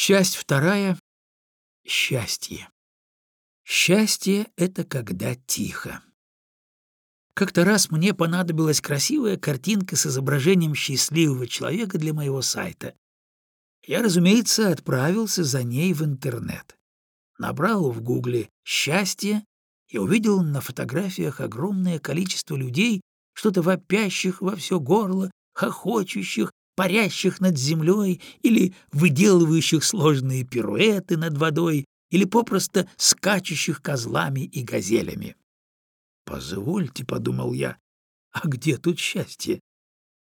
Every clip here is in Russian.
Часть вторая. Счастье. Счастье — это когда тихо. Как-то раз мне понадобилась красивая картинка с изображением счастливого человека для моего сайта. Я, разумеется, отправился за ней в интернет. Набрал в гугле «счастье» и увидел на фотографиях огромное количество людей, что-то вопящих во все горло, хохочущих, парящих над землей или выделывающих сложные пируэты над водой или попросту скачущих козлами и газелями. «Позвольте», — подумал я, — «а где тут счастье?»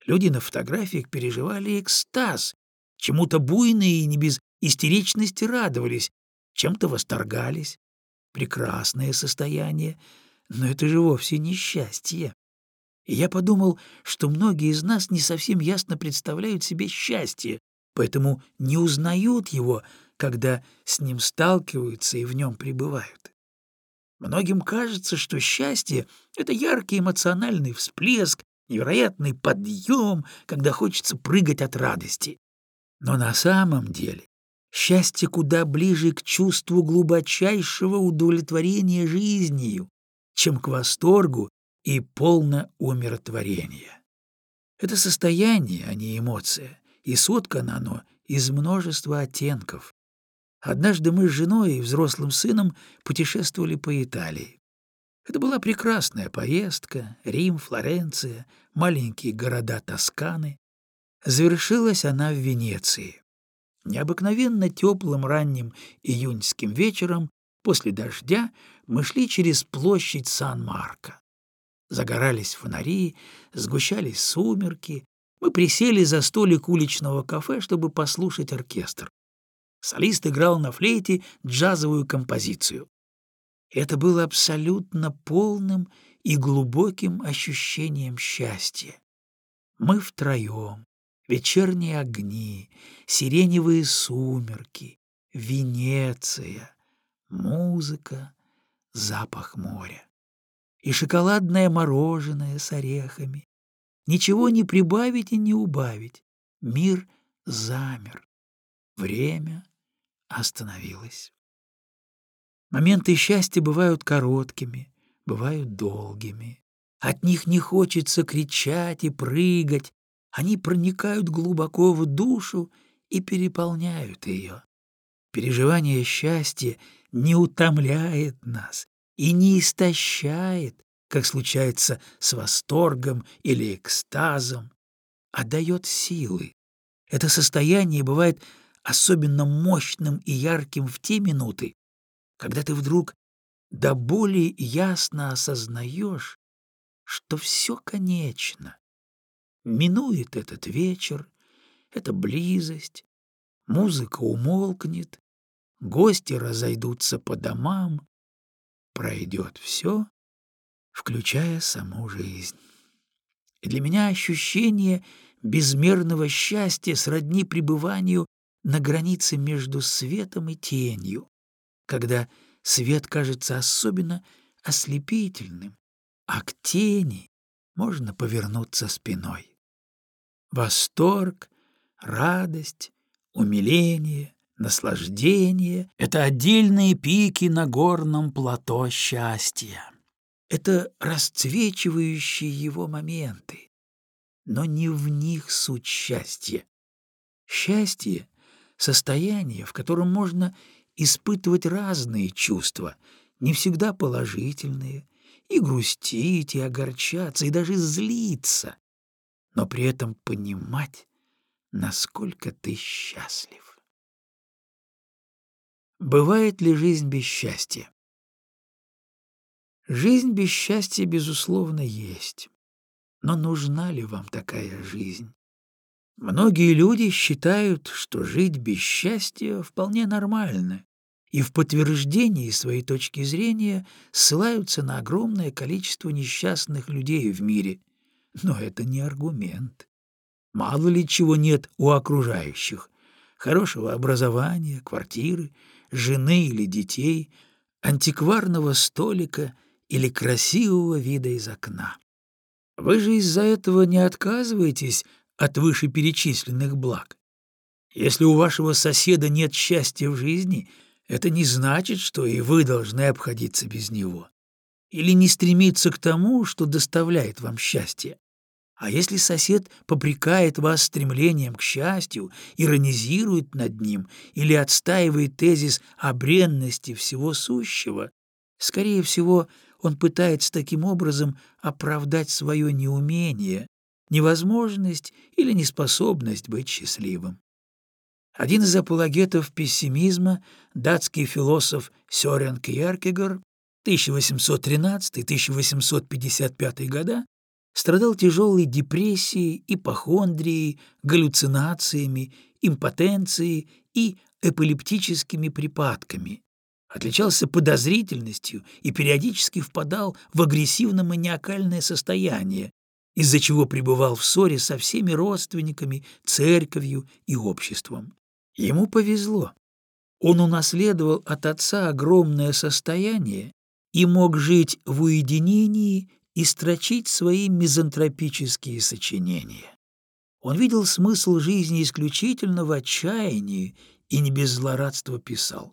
Люди на фотографиях переживали экстаз, чему-то буйные и не без истеричности радовались, чем-то восторгались. Прекрасное состояние, но это же вовсе не счастье. И я подумал, что многие из нас не совсем ясно представляют себе счастье, поэтому не узнают его, когда с ним сталкиваются и в нем пребывают. Многим кажется, что счастье — это яркий эмоциональный всплеск, невероятный подъем, когда хочется прыгать от радости. Но на самом деле счастье куда ближе к чувству глубочайшего удовлетворения жизнью, чем к восторгу и полно умиротворения. Это состояние, а не эмоция, и соткано оно из множества оттенков. Однажды мы с женой и взрослым сыном путешествовали по Италии. Это была прекрасная поездка, Рим, Флоренция, маленькие города Тосканы. Завершилась она в Венеции. Необыкновенно теплым ранним июньским вечером после дождя мы шли через площадь Сан-Марко. Загорались фонари, сгущались сумерки. Мы присели за столик уличного кафе, чтобы послушать оркестр. Солист играл на флейте джазовую композицию. Это было абсолютно полным и глубоким ощущением счастья. Мы втроем, вечерние огни, сиреневые сумерки, Венеция, музыка, запах моря и шоколадное мороженое с орехами. Ничего не прибавить и не убавить. Мир замер. Время остановилось. Моменты счастья бывают короткими, бывают долгими. От них не хочется кричать и прыгать. Они проникают глубоко в душу и переполняют ее. Переживание счастья не утомляет нас, и не истощает, как случается с восторгом или экстазом, а дает силы. Это состояние бывает особенно мощным и ярким в те минуты, когда ты вдруг до боли ясно осознаешь, что все конечно. Минует этот вечер, эта близость, музыка умолкнет, гости разойдутся по домам, пройдет все, включая саму жизнь. И для меня ощущение безмерного счастья сродни пребыванию на границе между светом и тенью, когда свет кажется особенно ослепительным, а к тени можно повернуться спиной. Восторг, радость, умиление, Наслаждение — это отдельные пики на горном плато счастья. Это расцвечивающие его моменты. Но не в них суть счастья. Счастье — состояние, в котором можно испытывать разные чувства, не всегда положительные, и грустить, и огорчаться, и даже злиться, но при этом понимать, насколько ты счастлив. Бывает ли жизнь без счастья? Жизнь без счастья, безусловно, есть. Но нужна ли вам такая жизнь? Многие люди считают, что жить без счастья вполне нормально, и в подтверждении своей точки зрения ссылаются на огромное количество несчастных людей в мире. Но это не аргумент. Мало ли чего нет у окружающих. Хорошего образования, квартиры — жены или детей, антикварного столика или красивого вида из окна. Вы же из-за этого не отказываетесь от вышеперечисленных благ. Если у вашего соседа нет счастья в жизни, это не значит, что и вы должны обходиться без него. Или не стремиться к тому, что доставляет вам счастье. А если сосед попрекает вас стремлением к счастью, иронизирует над ним или отстаивает тезис о бренности всего сущего, скорее всего, он пытается таким образом оправдать свое неумение, невозможность или неспособность быть счастливым. Один из апологетов пессимизма, датский философ Сёрен Кьеркегор, 1813-1855 года, страдал тяжелой депрессией, ипохондрией, галлюцинациями, импотенцией и эпилептическими припадками. Отличался подозрительностью и периодически впадал в агрессивно-маниакальное состояние, из-за чего пребывал в ссоре со всеми родственниками, церковью и обществом. Ему повезло. Он унаследовал от отца огромное состояние и мог жить в уединении и строчить свои мизантропические сочинения. Он видел смысл жизни исключительно в отчаянии и не без злорадства писал.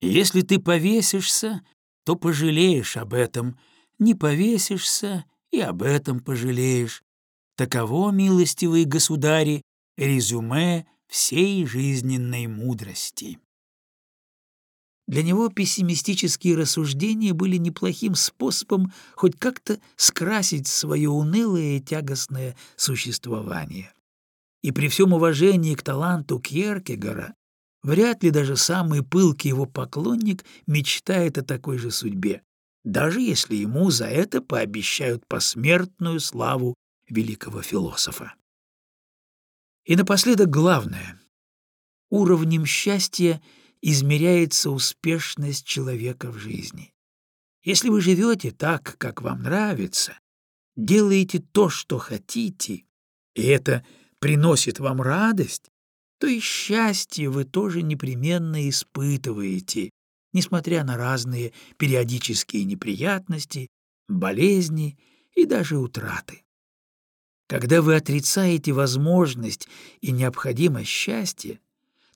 «Если ты повесишься, то пожалеешь об этом, не повесишься и об этом пожалеешь. Таково, милостивые государи, резюме всей жизненной мудрости. Для него пессимистические рассуждения были неплохим способом хоть как-то скрасить свое унылое и тягостное существование. И при всем уважении к таланту Кьеркегора, вряд ли даже самый пылкий его поклонник мечтает о такой же судьбе, даже если ему за это пообещают посмертную славу великого философа. И напоследок главное. Уровнем счастья измеряется успешность человека в жизни. Если вы живете так, как вам нравится, делаете то, что хотите, и это приносит вам радость, то и счастье вы тоже непременно испытываете, несмотря на разные периодические неприятности, болезни и даже утраты. Когда вы отрицаете возможность и необходимость счастья,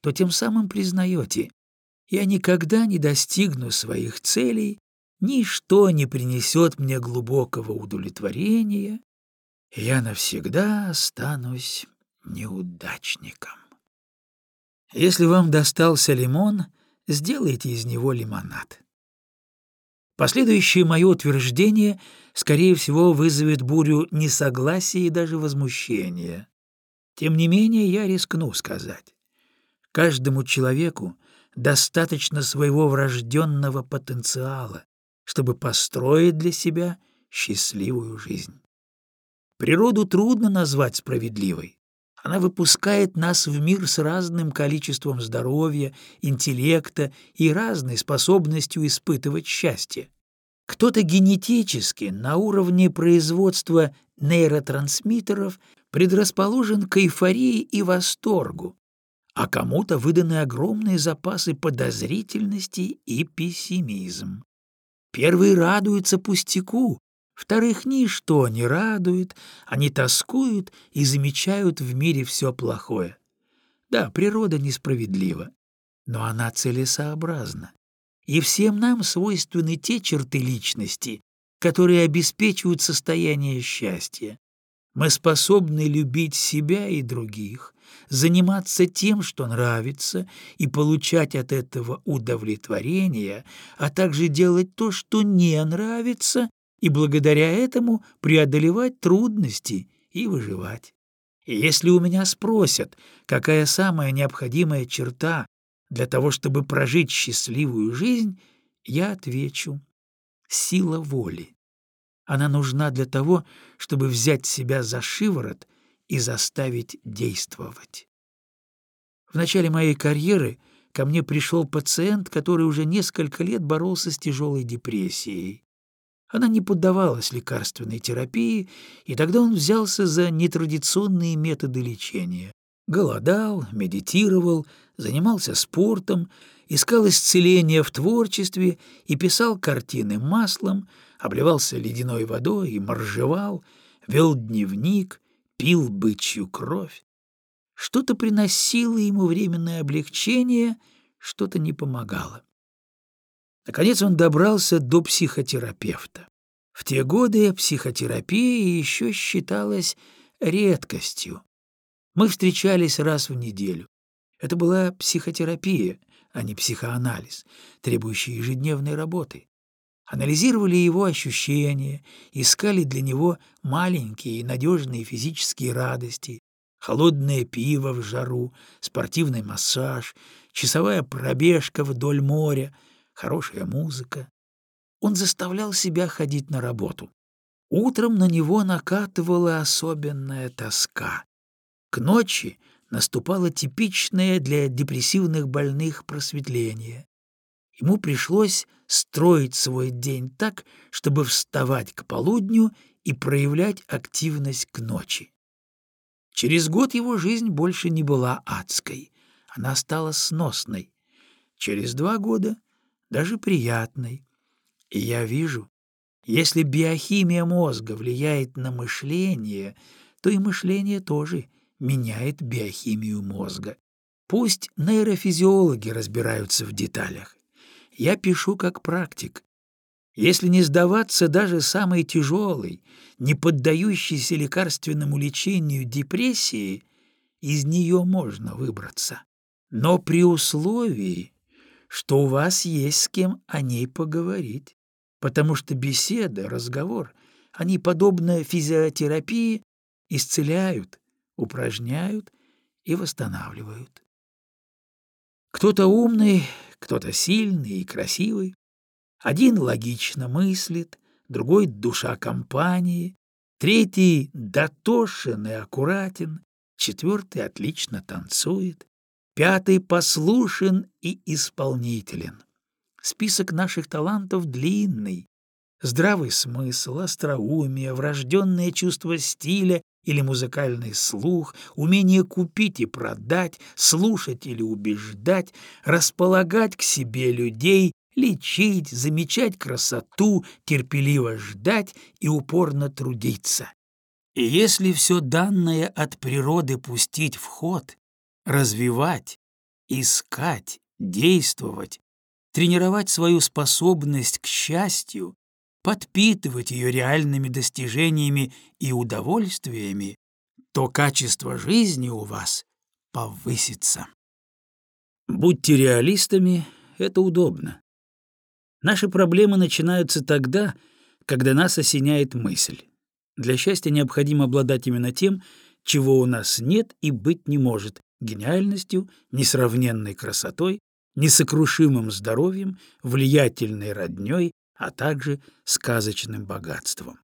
то тем самым признаете, я никогда не достигну своих целей, ничто не принесет мне глубокого удовлетворения, я навсегда останусь неудачником. Если вам достался лимон, сделайте из него лимонад. Последующее мое утверждение, скорее всего, вызовет бурю несогласия и даже возмущения. Тем не менее, я рискну сказать. Каждому человеку достаточно своего врожденного потенциала, чтобы построить для себя счастливую жизнь. Природу трудно назвать справедливой. Она выпускает нас в мир с разным количеством здоровья, интеллекта и разной способностью испытывать счастье. Кто-то генетически на уровне производства нейротрансмиттеров предрасположен к эйфории и восторгу, а кому-то выданы огромные запасы подозрительности и пессимизм. Первые радуются пустяку, Вторых ничто не радует, они тоскуют и замечают в мире все плохое. Да, природа несправедлива, но она целесообразна. И всем нам свойственны те черты личности, которые обеспечивают состояние счастья. Мы способны любить себя и других, заниматься тем, что нравится, и получать от этого удовлетворение, а также делать то, что не нравится, и благодаря этому преодолевать трудности и выживать. И если у меня спросят, какая самая необходимая черта для того, чтобы прожить счастливую жизнь, я отвечу — сила воли. Она нужна для того, чтобы взять себя за шиворот и заставить действовать. В начале моей карьеры ко мне пришел пациент, который уже несколько лет боролся с тяжелой депрессией. Она не поддавалась лекарственной терапии, и тогда он взялся за нетрадиционные методы лечения. Голодал, медитировал, занимался спортом, искал исцеления в творчестве и писал картины маслом, обливался ледяной водой и моржевал, вел дневник, пил бычью кровь. Что-то приносило ему временное облегчение, что-то не помогало. Наконец он добрался до психотерапевта. В те годы психотерапия еще считалась редкостью. Мы встречались раз в неделю. Это была психотерапия, а не психоанализ, требующий ежедневной работы. Анализировали его ощущения, искали для него маленькие и надежные физические радости, холодное пиво в жару, спортивный массаж, часовая пробежка вдоль моря, хорошая музыка. Он заставлял себя ходить на работу. Утром на него накатывала особенная тоска. К ночи наступало типичное для депрессивных больных просветление. Ему пришлось строить свой день так, чтобы вставать к полудню и проявлять активность к ночи. Через год его жизнь больше не была адской, она стала сносной. Через два года даже приятной. И я вижу, если биохимия мозга влияет на мышление, то и мышление тоже меняет биохимию мозга. Пусть нейрофизиологи разбираются в деталях. Я пишу как практик. Если не сдаваться даже самой тяжелой, не поддающейся лекарственному лечению депрессии, из нее можно выбраться. Но при условии, что у вас есть с кем о ней поговорить, потому что беседа, разговор, они, подобно физиотерапии, исцеляют, упражняют и восстанавливают. Кто-то умный, кто-то сильный и красивый. Один логично мыслит, другой — душа компании, третий — дотошен и аккуратен, четвертый отлично танцует, пятый послушен и исполнителен. Список наших талантов длинный. Здравый смысл, остроумие, врожденное чувство стиля или музыкальный слух, умение купить и продать, слушать или убеждать, располагать к себе людей, лечить, замечать красоту, терпеливо ждать и упорно трудиться. И если все данное от природы пустить в ход, развивать, искать, действовать, тренировать свою способность к счастью, подпитывать ее реальными достижениями и удовольствиями, то качество жизни у вас повысится. Будьте реалистами, это удобно. Наши проблемы начинаются тогда, когда нас осеняет мысль. Для счастья необходимо обладать именно тем, чего у нас нет и быть не может — гениальностью, несравненной красотой, несокрушимым здоровьем, влиятельной роднёй, а также сказочным богатством.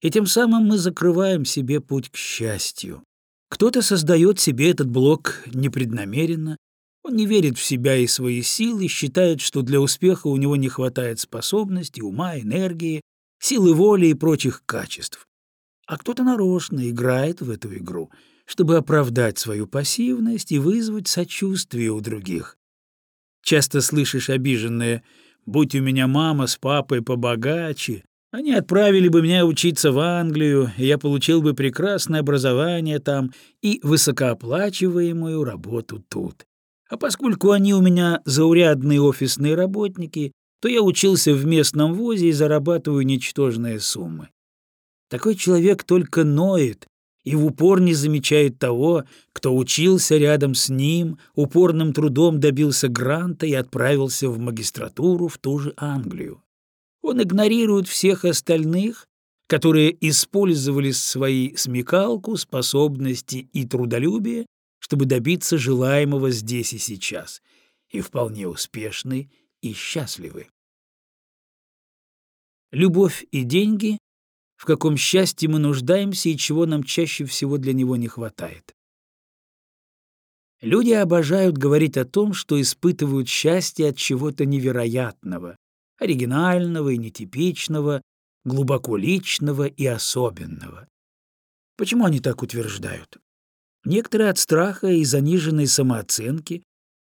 И тем самым мы закрываем себе путь к счастью. Кто-то создает себе этот блок непреднамеренно, он не верит в себя и свои силы, считает, что для успеха у него не хватает способностей, ума, энергии, силы воли и прочих качеств. А кто-то нарочно играет в эту игру, чтобы оправдать свою пассивность и вызвать сочувствие у других. Часто слышишь обиженное Будь у меня мама с папой побогаче, они отправили бы меня учиться в Англию, и я получил бы прекрасное образование там и высокооплачиваемую работу тут. А поскольку они у меня заурядные офисные работники, то я учился в местном вузе и зарабатываю ничтожные суммы. Такой человек только ноет и в упор не замечает того, кто учился рядом с ним, упорным трудом добился гранта и отправился в магистратуру в ту же Англию. Он игнорирует всех остальных, которые использовали свои смекалку, способности и трудолюбие, чтобы добиться желаемого здесь и сейчас, и вполне успешны и счастливы. Любовь и деньги в каком счастье мы нуждаемся и чего нам чаще всего для него не хватает. Люди обожают говорить о том, что испытывают счастье от чего-то невероятного, оригинального и нетипичного, глубоко личного и особенного. Почему они так утверждают? Некоторые от страха и заниженной самооценки,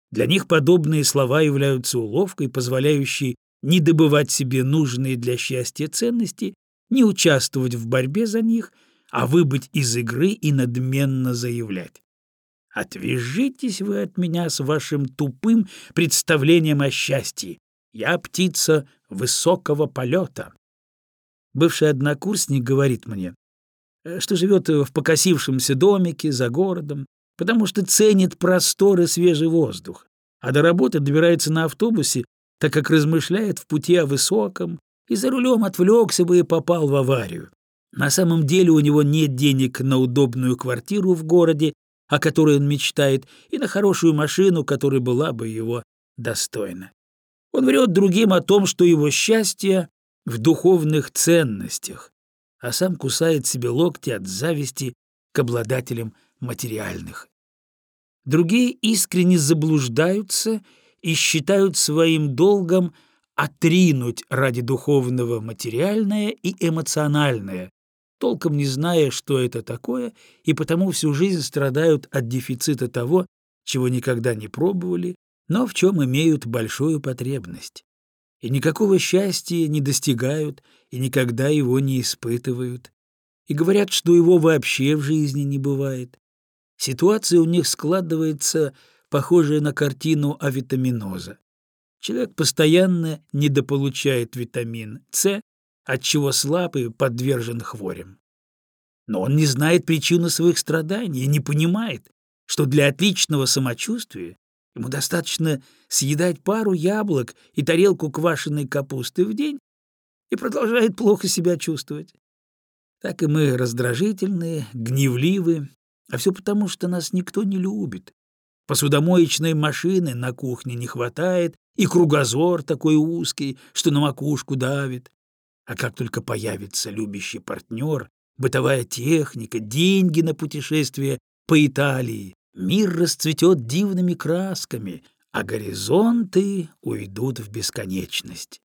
для них подобные слова являются уловкой, позволяющей не добывать себе нужные для счастья ценности не участвовать в борьбе за них, а выбыть из игры и надменно заявлять. Отвяжитесь вы от меня с вашим тупым представлением о счастье. Я птица высокого полета. Бывший однокурсник говорит мне, э, что живет в покосившемся домике за городом, потому что ценит простор и свежий воздух, а до работы добирается на автобусе, так как размышляет в пути о высоком, и за рулем отвлекся бы и попал в аварию. На самом деле у него нет денег на удобную квартиру в городе, о которой он мечтает, и на хорошую машину, которая была бы его достойна. Он врет другим о том, что его счастье в духовных ценностях, а сам кусает себе локти от зависти к обладателям материальных. Другие искренне заблуждаются и считают своим долгом отринуть ради духовного материальное и эмоциональное, толком не зная, что это такое, и потому всю жизнь страдают от дефицита того, чего никогда не пробовали, но в чем имеют большую потребность. И никакого счастья не достигают и никогда его не испытывают. И говорят, что его вообще в жизни не бывает. Ситуация у них складывается, похожая на картину авитаминоза. Человек постоянно недополучает витамин С, отчего слаб и подвержен хворям. Но он не знает причины своих страданий и не понимает, что для отличного самочувствия ему достаточно съедать пару яблок и тарелку квашеной капусты в день и продолжает плохо себя чувствовать. Так и мы раздражительные, гневливы, а все потому, что нас никто не любит. Посудомоечной машины на кухне не хватает, и кругозор такой узкий, что на макушку давит. А как только появится любящий партнер, бытовая техника, деньги на путешествие по Италии, мир расцветет дивными красками, а горизонты уйдут в бесконечность.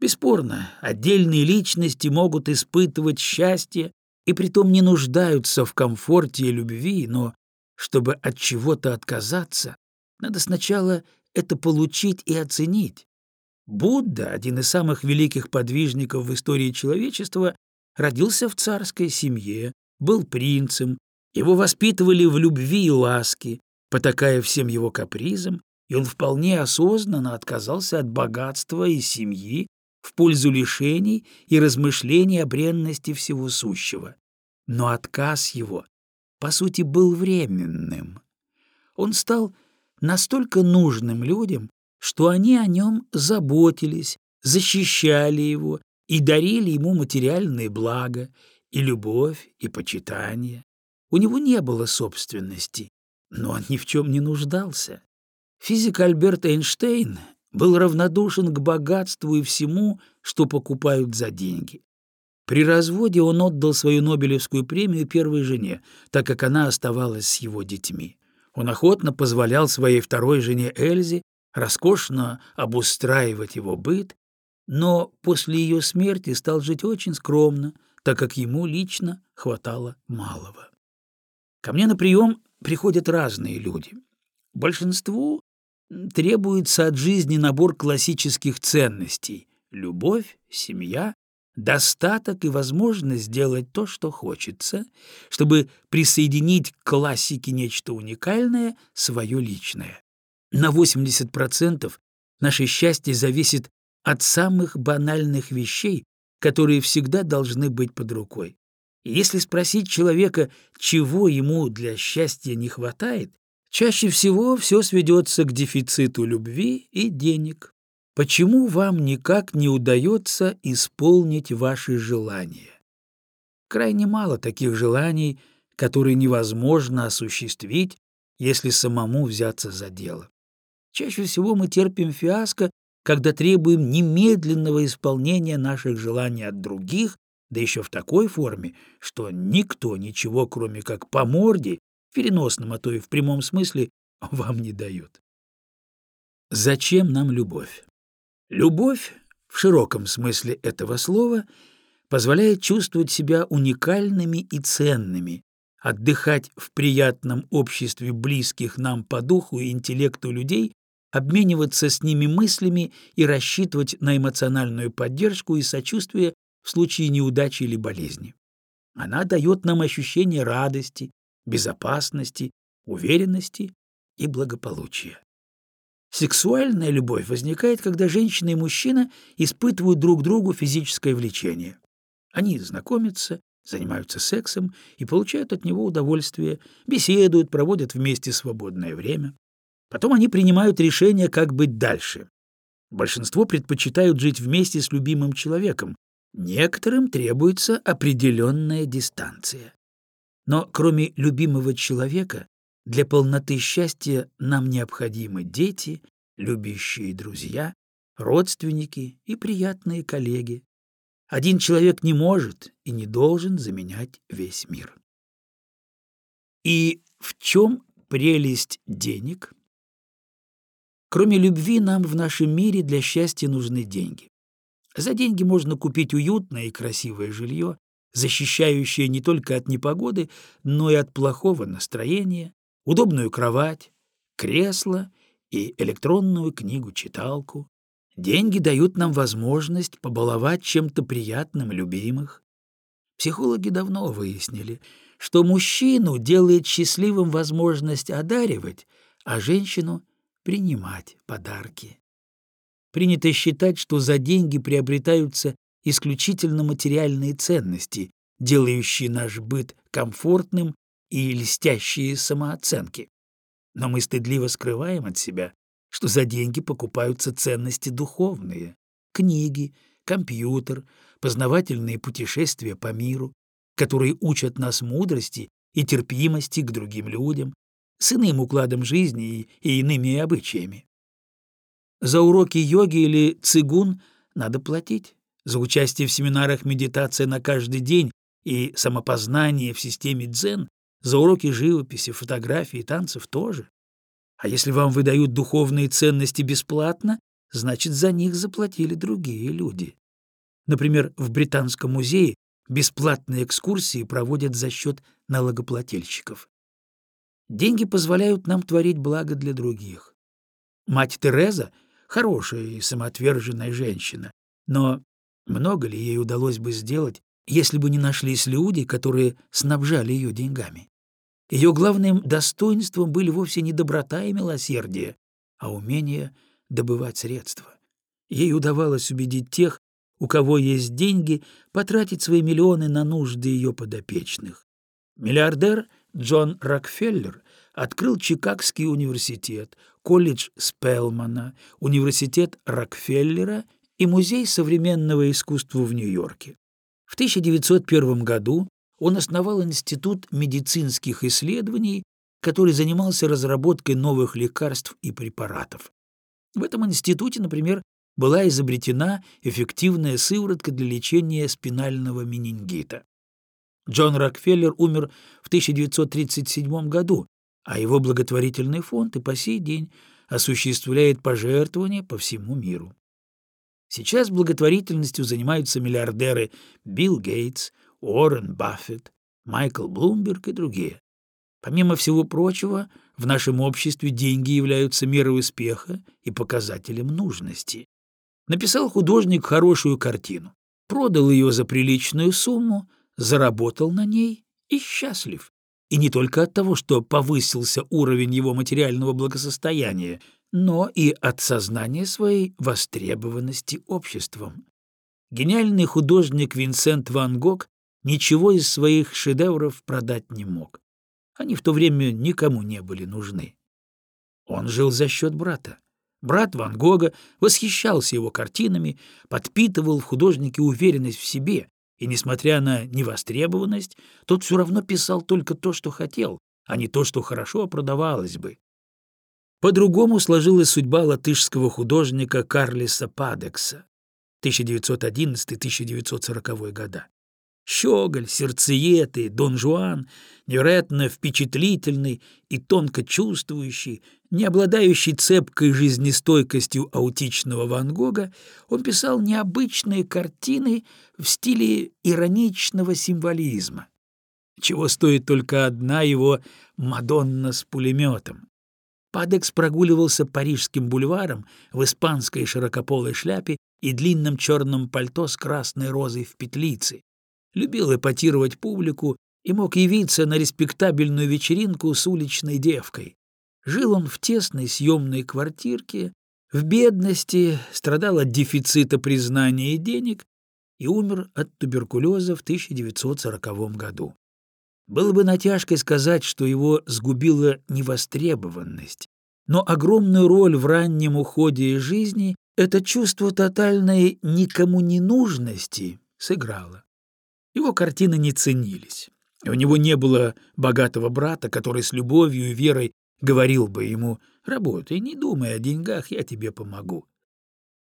Бесспорно, отдельные личности могут испытывать счастье и притом не нуждаются в комфорте и любви, но чтобы от чего-то отказаться, надо сначала это получить и оценить. Будда, один из самых великих подвижников в истории человечества, родился в царской семье, был принцем, его воспитывали в любви и ласке, потакая всем его капризам, и он вполне осознанно отказался от богатства и семьи в пользу лишений и размышлений о бренности всего сущего. Но отказ его, по сути, был временным. Он стал настолько нужным людям, что они о нем заботились, защищали его и дарили ему материальные блага, и любовь, и почитание. У него не было собственности, но он ни в чем не нуждался. Физик Альберт Эйнштейн был равнодушен к богатству и всему, что покупают за деньги. При разводе он отдал свою Нобелевскую премию первой жене, так как она оставалась с его детьми. Он охотно позволял своей второй жене Эльзе роскошно обустраивать его быт, но после ее смерти стал жить очень скромно, так как ему лично хватало малого. Ко мне на прием приходят разные люди. Большинству требуется от жизни набор классических ценностей — любовь, семья, достаток и возможность сделать то, что хочется, чтобы присоединить к классике нечто уникальное, свое личное. На 80% наше счастье зависит от самых банальных вещей, которые всегда должны быть под рукой. И если спросить человека, чего ему для счастья не хватает, чаще всего все сведется к дефициту любви и денег. Почему вам никак не удается исполнить ваши желания? Крайне мало таких желаний, которые невозможно осуществить, если самому взяться за дело. Чаще всего мы терпим фиаско, когда требуем немедленного исполнения наших желаний от других, да еще в такой форме, что никто ничего, кроме как по морде, в переносном, а то и в прямом смысле, вам не дает. Зачем нам любовь? Любовь, в широком смысле этого слова, позволяет чувствовать себя уникальными и ценными, отдыхать в приятном обществе близких нам по духу и интеллекту людей, обмениваться с ними мыслями и рассчитывать на эмоциональную поддержку и сочувствие в случае неудачи или болезни. Она дает нам ощущение радости, безопасности, уверенности и благополучия. Сексуальная любовь возникает, когда женщина и мужчина испытывают друг другу физическое влечение. Они знакомятся, занимаются сексом и получают от него удовольствие, беседуют, проводят вместе свободное время. Потом они принимают решение, как быть дальше. Большинство предпочитают жить вместе с любимым человеком. Некоторым требуется определенная дистанция. Но кроме любимого человека, для полноты счастья нам необходимы дети, любящие друзья, родственники и приятные коллеги. Один человек не может и не должен заменять весь мир. И в чем прелесть денег? Кроме любви, нам в нашем мире для счастья нужны деньги. За деньги можно купить уютное и красивое жилье, защищающее не только от непогоды, но и от плохого настроения, удобную кровать, кресло и электронную книгу-читалку. Деньги дают нам возможность побаловать чем-то приятным любимых. Психологи давно выяснили, что мужчину делает счастливым возможность одаривать, а женщину принимать подарки. Принято считать, что за деньги приобретаются исключительно материальные ценности, делающие наш быт комфортным и льстящие самооценки. Но мы стыдливо скрываем от себя, что за деньги покупаются ценности духовные — книги, компьютер, познавательные путешествия по миру, которые учат нас мудрости и терпимости к другим людям, с иным укладом жизни и иными обычаями. За уроки йоги или цигун надо платить. За участие в семинарах медитация на каждый день и самопознание в системе дзен, за уроки живописи, фотографии, танцев тоже. А если вам выдают духовные ценности бесплатно, значит, за них заплатили другие люди. Например, в Британском музее бесплатные экскурсии проводят за счет налогоплательщиков. Деньги позволяют нам творить благо для других. Мать Тереза — хорошая и самоотверженная женщина, но много ли ей удалось бы сделать, если бы не нашлись люди, которые снабжали ее деньгами? Ее главным достоинством были вовсе не доброта и милосердие, а умение добывать средства. Ей удавалось убедить тех, у кого есть деньги, потратить свои миллионы на нужды ее подопечных. Миллиардер Джон Рокфеллер открыл Чикагский университет, колледж Спелмана, университет Рокфеллера и Музей современного искусства в Нью-Йорке. В 1901 году он основал Институт медицинских исследований, который занимался разработкой новых лекарств и препаратов. В этом институте, например, была изобретена эффективная сыворотка для лечения спинального менингита. Джон Рокфеллер умер в 1937 году, а его благотворительный фонд и по сей день осуществляет пожертвования по всему миру. Сейчас благотворительностью занимаются миллиардеры Билл Гейтс, Уоррен Баффет, Майкл Блумберг и другие. Помимо всего прочего, в нашем обществе деньги являются мерой успеха и показателем нужности. Написал художник хорошую картину, продал ее за приличную сумму, заработал на ней и счастлив. И не только от того, что повысился уровень его материального благосостояния, но и от сознания своей востребованности обществом. Гениальный художник Винсент Ван Гог ничего из своих шедевров продать не мог. Они в то время никому не были нужны. Он жил за счет брата. Брат Ван Гога восхищался его картинами, подпитывал в художнике уверенность в себе и, несмотря на невостребованность, тот все равно писал только то, что хотел, а не то, что хорошо продавалось бы. По-другому сложилась судьба латышского художника Карлиса Падекса 1911-1940 года. Щеголь, сердцеед Дон Жуан, невероятно впечатлительный и тонко чувствующий, не обладающий цепкой жизнестойкостью аутичного Ван Гога, он писал необычные картины в стиле ироничного символизма. Чего стоит только одна его «Мадонна с пулеметом». Падекс прогуливался парижским бульваром в испанской широкополой шляпе и длинном черном пальто с красной розой в петлице, любил эпатировать публику и мог явиться на респектабельную вечеринку с уличной девкой. Жил он в тесной съемной квартирке, в бедности, страдал от дефицита признания и денег и умер от туберкулеза в 1940 году. Было бы натяжкой сказать, что его сгубила невостребованность, но огромную роль в раннем уходе из жизни это чувство тотальной никому не нужности сыграло. Его картины не ценились. У него не было богатого брата, который с любовью и верой говорил бы ему «Работай, не думай о деньгах, я тебе помогу».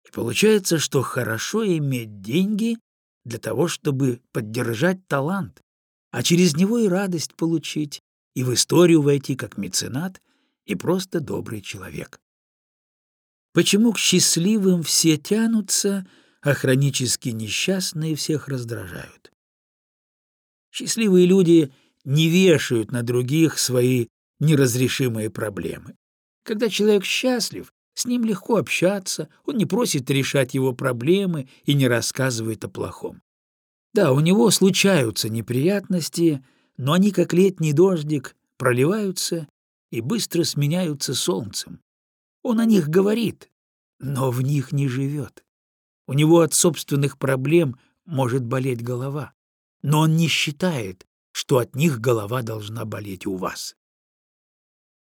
И получается, что хорошо иметь деньги для того, чтобы поддержать талант, а через него и радость получить, и в историю войти как меценат и просто добрый человек. Почему к счастливым все тянутся, а хронически несчастные всех раздражают? Счастливые люди не вешают на других свои неразрешимые проблемы. Когда человек счастлив, с ним легко общаться, он не просит решать его проблемы и не рассказывает о плохом. Да, у него случаются неприятности, но они, как летний дождик, проливаются и быстро сменяются солнцем. Он о них говорит, но в них не живет. У него от собственных проблем может болеть голова, но он не считает, что от них голова должна болеть у вас.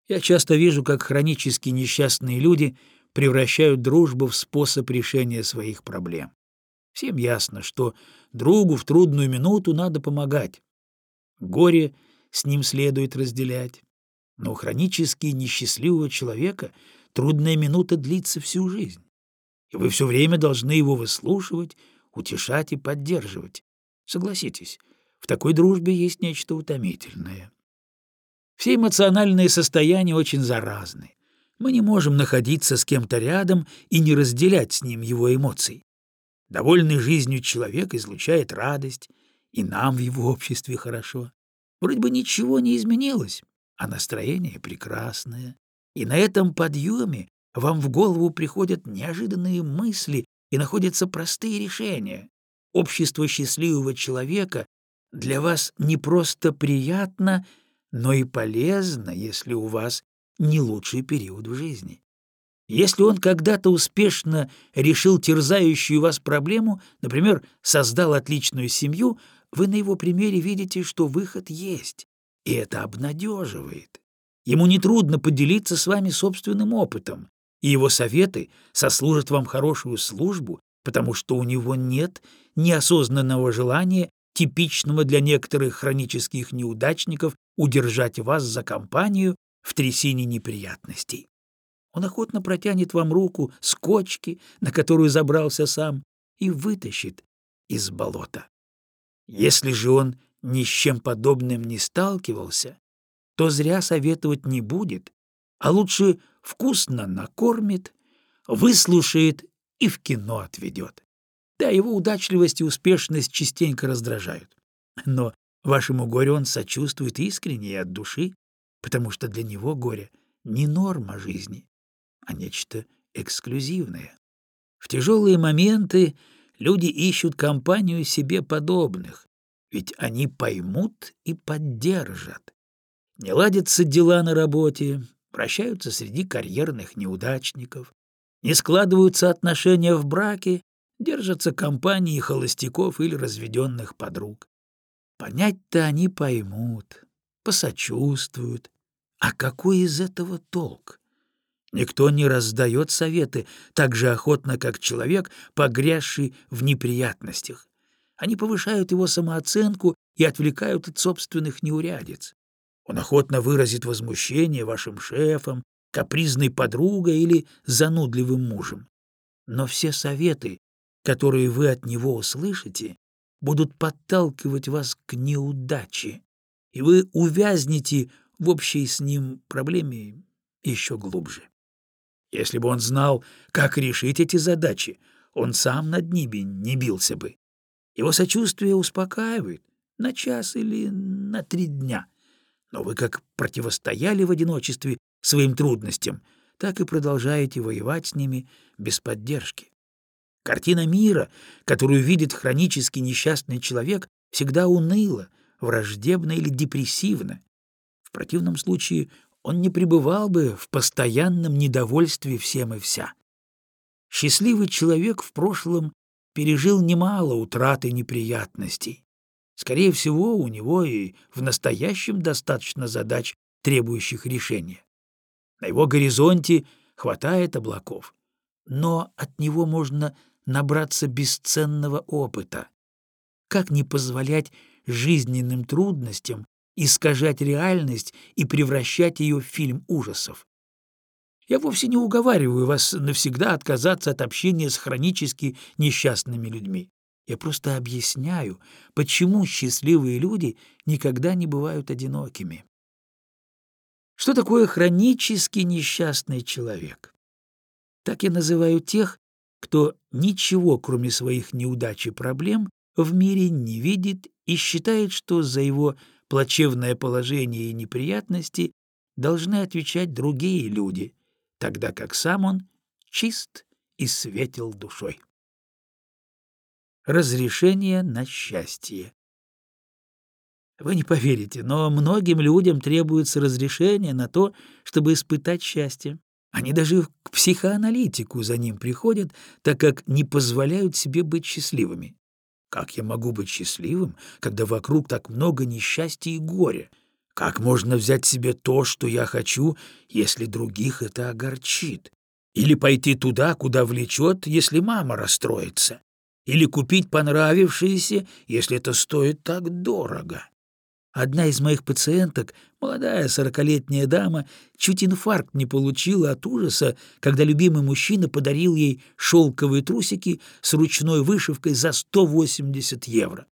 Я часто вижу, как хронически несчастные люди превращают дружбу в способ решения своих проблем. Всем ясно, что другу в трудную минуту надо помогать. Горе с ним следует разделять. Но у хронически несчастливого человека трудная минута длится всю жизнь. И вы все время должны его выслушивать, утешать и поддерживать. Согласитесь, в такой дружбе есть нечто утомительное. Все эмоциональные состояния очень заразны. Мы не можем находиться с кем-то рядом и не разделять с ним его эмоций. Довольный жизнью человек излучает радость, и нам в его обществе хорошо. Вроде бы ничего не изменилось, а настроение прекрасное. И на этом подъеме вам в голову приходят неожиданные мысли и находятся простые решения. Общество счастливого человека для вас не просто приятно — но и полезно, если у вас не лучший период в жизни. Если он когда-то успешно решил терзающую вас проблему, например, создал отличную семью, вы на его примере видите, что выход есть, и это обнадеживает. Ему нетрудно поделиться с вами собственным опытом, и его советы сослужат вам хорошую службу, потому что у него нет неосознанного желания типичного для некоторых хронических неудачников удержать вас за компанию в трясине неприятностей. Он охотно протянет вам руку с кочки, на которую забрался сам, и вытащит из болота. Если же он ни с чем подобным не сталкивался, то зря советовать не будет, а лучше вкусно накормит, выслушает и в кино отведет. Да, его удачливость и успешность частенько раздражают. Но вашему горю он сочувствует искренне и от души, потому что для него горе не норма жизни, а нечто эксклюзивное. В тяжелые моменты люди ищут компанию себе подобных, ведь они поймут и поддержат. Не ладятся дела на работе, прощаются среди карьерных неудачников, не складываются отношения в браке, держатся компании холостяков или разведенных подруг. Понять-то они поймут, посочувствуют. А какой из этого толк? Никто не раздает советы так же охотно, как человек, погрязший в неприятностях. Они повышают его самооценку и отвлекают от собственных неурядиц. Он охотно выразит возмущение вашим шефом, капризной подругой или занудливым мужем. Но все советы которые вы от него услышите, будут подталкивать вас к неудаче, и вы увязнете в общей с ним проблеме еще глубже. Если бы он знал, как решить эти задачи, он сам над ними не бился бы. Его сочувствие успокаивает на час или на три дня. Но вы как противостояли в одиночестве своим трудностям, так и продолжаете воевать с ними без поддержки. Картина мира, которую видит хронически несчастный человек, всегда уныла, враждебно или депрессивно. В противном случае он не пребывал бы в постоянном недовольстве всем и вся. Счастливый человек в прошлом пережил немало утрат и неприятностей. Скорее всего, у него и в настоящем достаточно задач, требующих решения. На его горизонте хватает облаков, но от него можно набраться бесценного опыта. Как не позволять жизненным трудностям искажать реальность и превращать ее в фильм ужасов? Я вовсе не уговариваю вас навсегда отказаться от общения с хронически несчастными людьми. Я просто объясняю, почему счастливые люди никогда не бывают одинокими. Что такое хронически несчастный человек? Так я называю тех, кто ничего, кроме своих неудач и проблем, в мире не видит и считает, что за его плачевное положение и неприятности должны отвечать другие люди, тогда как сам он чист и светел душой. Разрешение на счастье Вы не поверите, но многим людям требуется разрешение на то, чтобы испытать счастье. Они даже к психоаналитику за ним приходят, так как не позволяют себе быть счастливыми. Как я могу быть счастливым, когда вокруг так много несчастья и горя? Как можно взять себе то, что я хочу, если других это огорчит? Или пойти туда, куда влечет, если мама расстроится? Или купить понравившееся, если это стоит так дорого? Одна из моих пациенток, молодая сорокалетняя дама, чуть инфаркт не получила от ужаса, когда любимый мужчина подарил ей шелковые трусики с ручной вышивкой за 180 евро.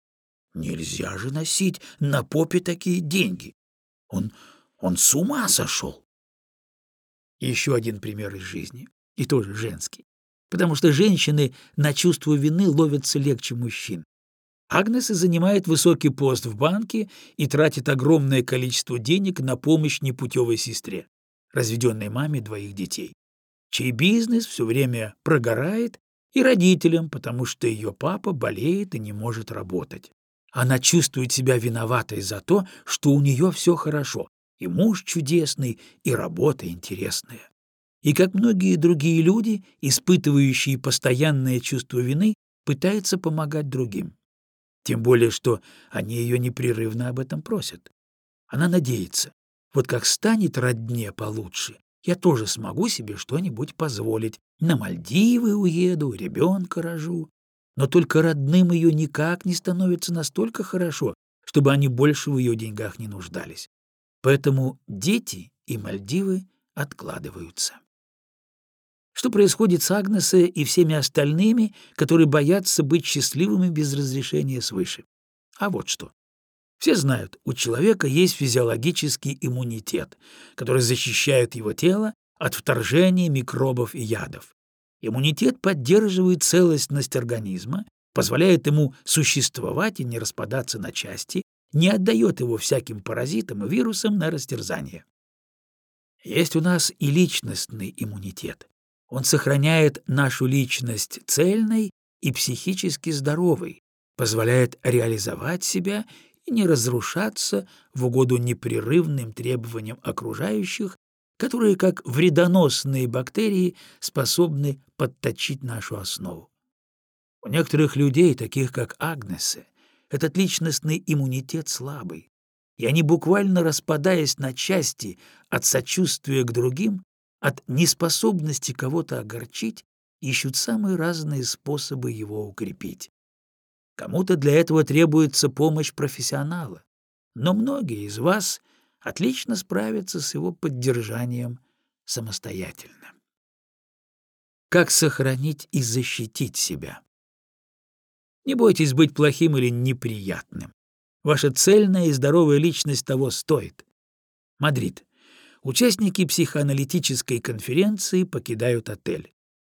Нельзя же носить на попе такие деньги. Он, он с ума сошел. Еще один пример из жизни, и тоже женский. Потому что женщины на чувство вины ловятся легче мужчин. Агнес занимает высокий пост в банке и тратит огромное количество денег на помощь непутевой сестре, разведенной маме двоих детей, чей бизнес все время прогорает, и родителям, потому что ее папа болеет и не может работать. Она чувствует себя виноватой за то, что у нее все хорошо, и муж чудесный, и работа интересная. И как многие другие люди, испытывающие постоянное чувство вины, пытается помогать другим. Тем более, что они ее непрерывно об этом просят. Она надеется, вот как станет родне получше, я тоже смогу себе что-нибудь позволить. На Мальдивы уеду, ребенка рожу. Но только родным ее никак не становится настолько хорошо, чтобы они больше в ее деньгах не нуждались. Поэтому дети и Мальдивы откладываются. Что происходит с Агнесой и всеми остальными, которые боятся быть счастливыми без разрешения свыше? А вот что. Все знают, у человека есть физиологический иммунитет, который защищает его тело от вторжения микробов и ядов. Иммунитет поддерживает целостность организма, позволяет ему существовать и не распадаться на части, не отдает его всяким паразитам и вирусам на растерзание. Есть у нас и личностный иммунитет. Он сохраняет нашу личность цельной и психически здоровой, позволяет реализовать себя и не разрушаться в угоду непрерывным требованиям окружающих, которые, как вредоносные бактерии, способны подточить нашу основу. У некоторых людей, таких как Агнесы, этот личностный иммунитет слабый, и они, буквально распадаясь на части от сочувствия к другим, от неспособности кого-то огорчить ищут самые разные способы его укрепить. Кому-то для этого требуется помощь профессионала, но многие из вас отлично справятся с его поддержанием самостоятельно. Как сохранить и защитить себя? Не бойтесь быть плохим или неприятным. Ваша цельная и здоровая личность того стоит. Мадрид. Участники психоаналитической конференции покидают отель.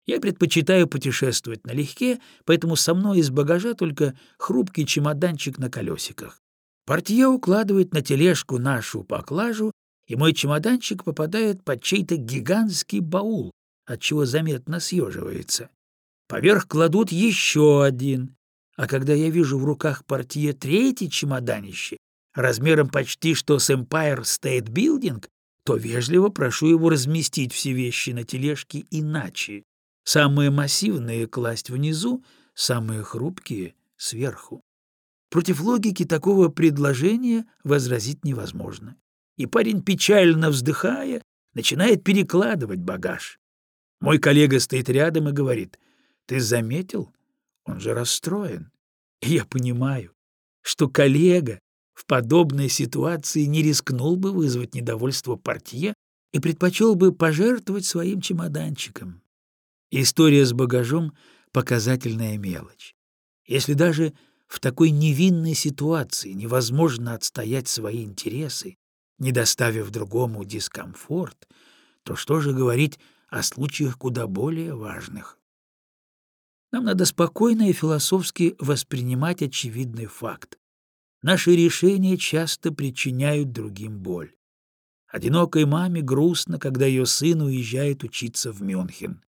Я предпочитаю путешествовать налегке, поэтому со мной из багажа только хрупкий чемоданчик на колесиках. Портье укладывает на тележку нашу поклажу, и мой чемоданчик попадает под чей-то гигантский баул, отчего заметно съеживается. Поверх кладут еще один, а когда я вижу в руках портье третий чемоданище, размером почти что с Empire State Building, то вежливо прошу его разместить все вещи на тележке иначе. Самые массивные класть внизу, самые хрупкие — сверху. Против логики такого предложения возразить невозможно. И парень, печально вздыхая, начинает перекладывать багаж. Мой коллега стоит рядом и говорит, «Ты заметил? Он же расстроен». И я понимаю, что коллега в подобной ситуации не рискнул бы вызвать недовольство портье и предпочел бы пожертвовать своим чемоданчиком. История с багажом — показательная мелочь. Если даже в такой невинной ситуации невозможно отстоять свои интересы, не доставив другому дискомфорт, то что же говорить о случаях куда более важных? Нам надо спокойно и философски воспринимать очевидный факт. Наши решения часто причиняют другим боль. Одинокой маме грустно, когда ее сын уезжает учиться в Мюнхен.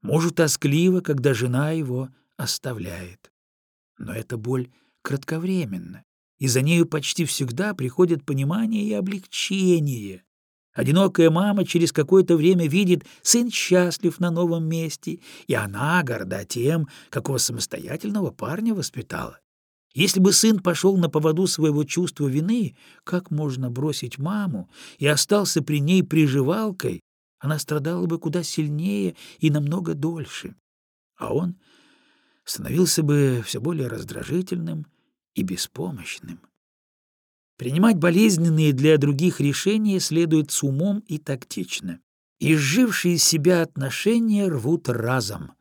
Мужу тоскливо, когда жена его оставляет. Но эта боль кратковременна, и за нею почти всегда приходит понимание и облегчение. Одинокая мама через какое-то время видит, сын счастлив на новом месте, и она горда тем, какого самостоятельного парня воспитала. Если бы сын пошел на поводу своего чувства вины, как можно бросить маму и остался при ней приживалкой, она страдала бы куда сильнее и намного дольше. А он становился бы все более раздражительным и беспомощным. Принимать болезненные для других решения следует с умом и тактично. Изжившие из себя отношения рвут разом,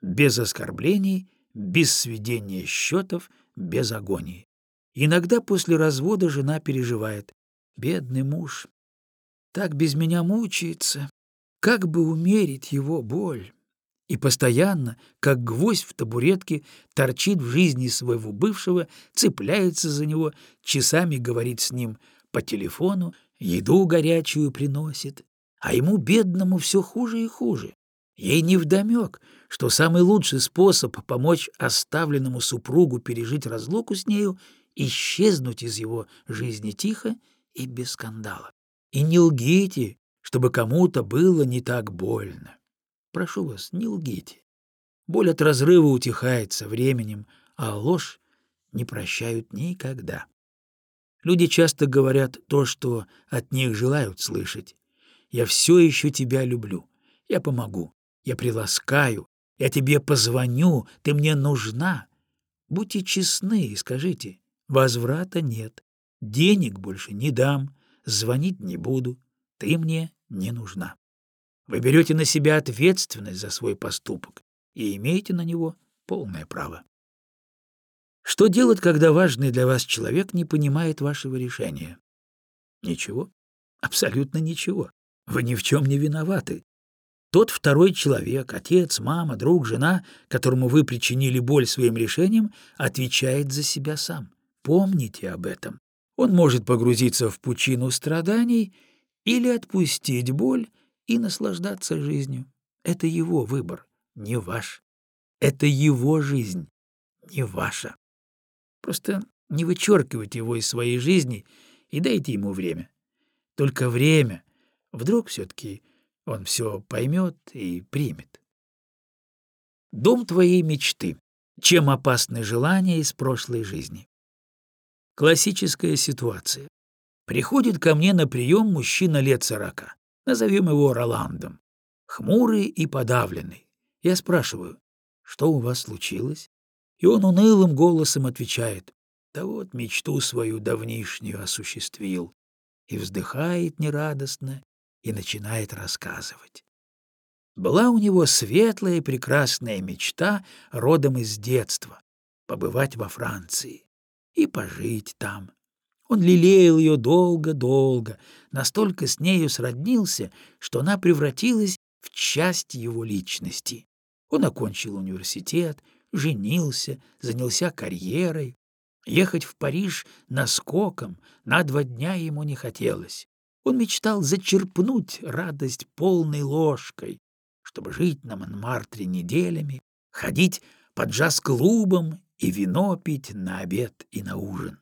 без оскорблений, без сведения счетов, без агонии. Иногда после развода жена переживает. Бедный муж. Так без меня мучается. Как бы умерить его боль? И постоянно, как гвоздь в табуретке, торчит в жизни своего бывшего, цепляется за него, часами говорит с ним по телефону, еду горячую приносит. А ему, бедному, все хуже и хуже. Ей невдомек, что самый лучший способ помочь оставленному супругу пережить разлуку с нею — исчезнуть из его жизни тихо и без скандала. И не лгите, чтобы кому-то было не так больно. Прошу вас, не лгите. Боль от разрыва утихает со временем, а ложь не прощают никогда. Люди часто говорят то, что от них желают слышать. «Я все еще тебя люблю. Я помогу я приласкаю, я тебе позвоню, ты мне нужна. Будьте честны и скажите, возврата нет, денег больше не дам, звонить не буду, ты мне не нужна. Вы берете на себя ответственность за свой поступок и имеете на него полное право. Что делать, когда важный для вас человек не понимает вашего решения? Ничего, абсолютно ничего. Вы ни в чем не виноваты. Тот второй человек, отец, мама, друг, жена, которому вы причинили боль своим решением, отвечает за себя сам. Помните об этом. Он может погрузиться в пучину страданий или отпустить боль и наслаждаться жизнью. Это его выбор, не ваш. Это его жизнь, не ваша. Просто не вычеркивайте его из своей жизни и дайте ему время. Только время. Вдруг все-таки он все поймет и примет. Дом твоей мечты. Чем опасны желания из прошлой жизни? Классическая ситуация. Приходит ко мне на прием мужчина лет сорока. Назовем его Роландом. Хмурый и подавленный. Я спрашиваю, что у вас случилось? И он унылым голосом отвечает, да вот мечту свою давнишнюю осуществил. И вздыхает нерадостно и начинает рассказывать. Была у него светлая и прекрасная мечта родом из детства — побывать во Франции и пожить там. Он лелеял ее долго-долго, настолько с нею сроднился, что она превратилась в часть его личности. Он окончил университет, женился, занялся карьерой. Ехать в Париж наскоком на два дня ему не хотелось. Он мечтал зачерпнуть радость полной ложкой, чтобы жить на Монмартре неделями, ходить по джаз-клубам и вино пить на обед и на ужин.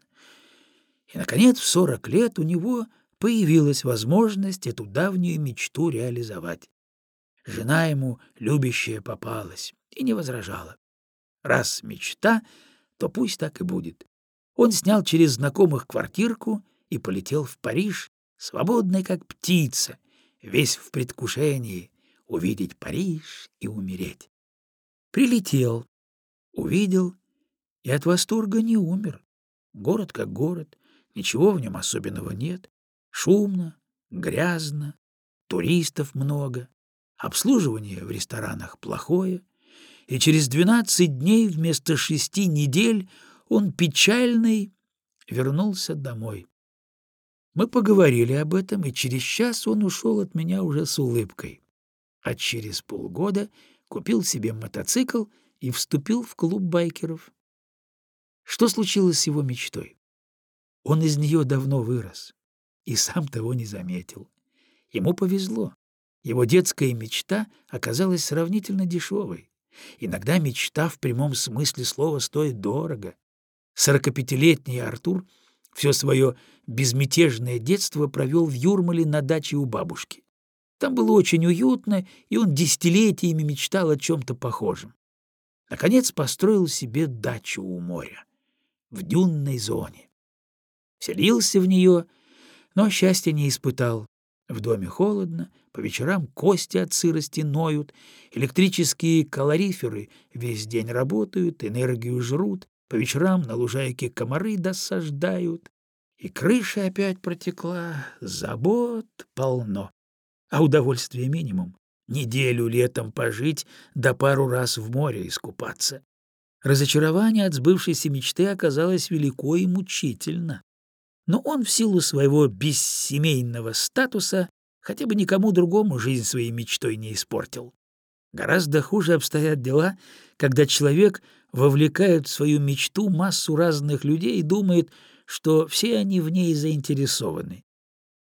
И, наконец, в сорок лет у него появилась возможность эту давнюю мечту реализовать. Жена ему любящая попалась и не возражала. Раз мечта, то пусть так и будет. Он снял через знакомых квартирку и полетел в Париж, свободный как птица, весь в предвкушении увидеть Париж и умереть. Прилетел, увидел и от восторга не умер. Город как город, ничего в нем особенного нет. Шумно, грязно, туристов много, обслуживание в ресторанах плохое, и через двенадцать дней вместо шести недель он печальный вернулся домой. Мы поговорили об этом, и через час он ушел от меня уже с улыбкой. А через полгода купил себе мотоцикл и вступил в клуб байкеров. Что случилось с его мечтой? Он из нее давно вырос и сам того не заметил. Ему повезло. Его детская мечта оказалась сравнительно дешевой. Иногда мечта в прямом смысле слова стоит дорого. Сорокапятилетний Артур все свое безмятежное детство провел в Юрмале на даче у бабушки. Там было очень уютно, и он десятилетиями мечтал о чем-то похожем. Наконец построил себе дачу у моря, в дюнной зоне. Селился в нее но счастья не испытал. В доме холодно, по вечерам кости от сырости ноют, электрические калориферы весь день работают, энергию жрут, по вечерам на лужайке комары досаждают. И крыша опять протекла, забот полно. А удовольствие минимум. Неделю летом пожить, да пару раз в море искупаться. Разочарование от сбывшейся мечты оказалось велико и мучительно но он в силу своего бессемейного статуса хотя бы никому другому жизнь своей мечтой не испортил. Гораздо хуже обстоят дела, когда человек вовлекает в свою мечту массу разных людей и думает, что все они в ней заинтересованы.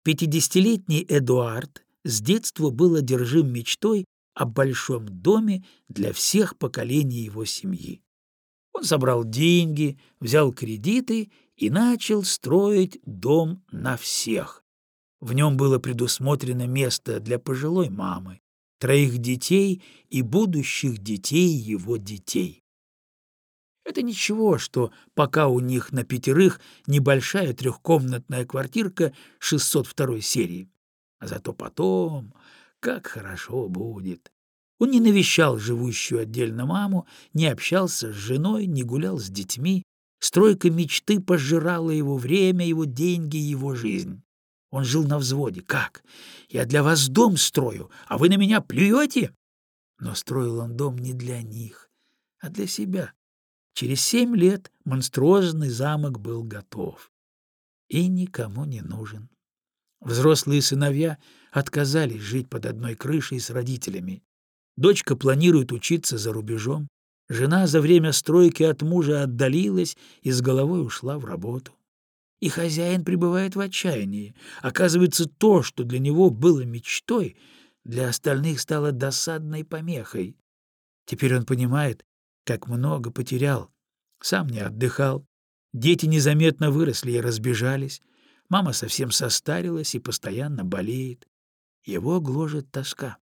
Пятидесятилетний Эдуард с детства был одержим мечтой о большом доме для всех поколений его семьи. Он собрал деньги, взял кредиты и начал строить дом на всех. В нем было предусмотрено место для пожилой мамы, троих детей и будущих детей его детей. Это ничего, что пока у них на пятерых небольшая трехкомнатная квартирка 602 серии. А зато потом, как хорошо будет. Он не навещал живущую отдельно маму, не общался с женой, не гулял с детьми, Стройка мечты пожирала его время, его деньги, его жизнь. Он жил на взводе. «Как? Я для вас дом строю, а вы на меня плюете?» Но строил он дом не для них, а для себя. Через семь лет монструозный замок был готов и никому не нужен. Взрослые сыновья отказались жить под одной крышей с родителями. Дочка планирует учиться за рубежом. Жена за время стройки от мужа отдалилась и с головой ушла в работу. И хозяин пребывает в отчаянии. Оказывается, то, что для него было мечтой, для остальных стало досадной помехой. Теперь он понимает, как много потерял. Сам не отдыхал. Дети незаметно выросли и разбежались. Мама совсем состарилась и постоянно болеет. Его гложет тоска.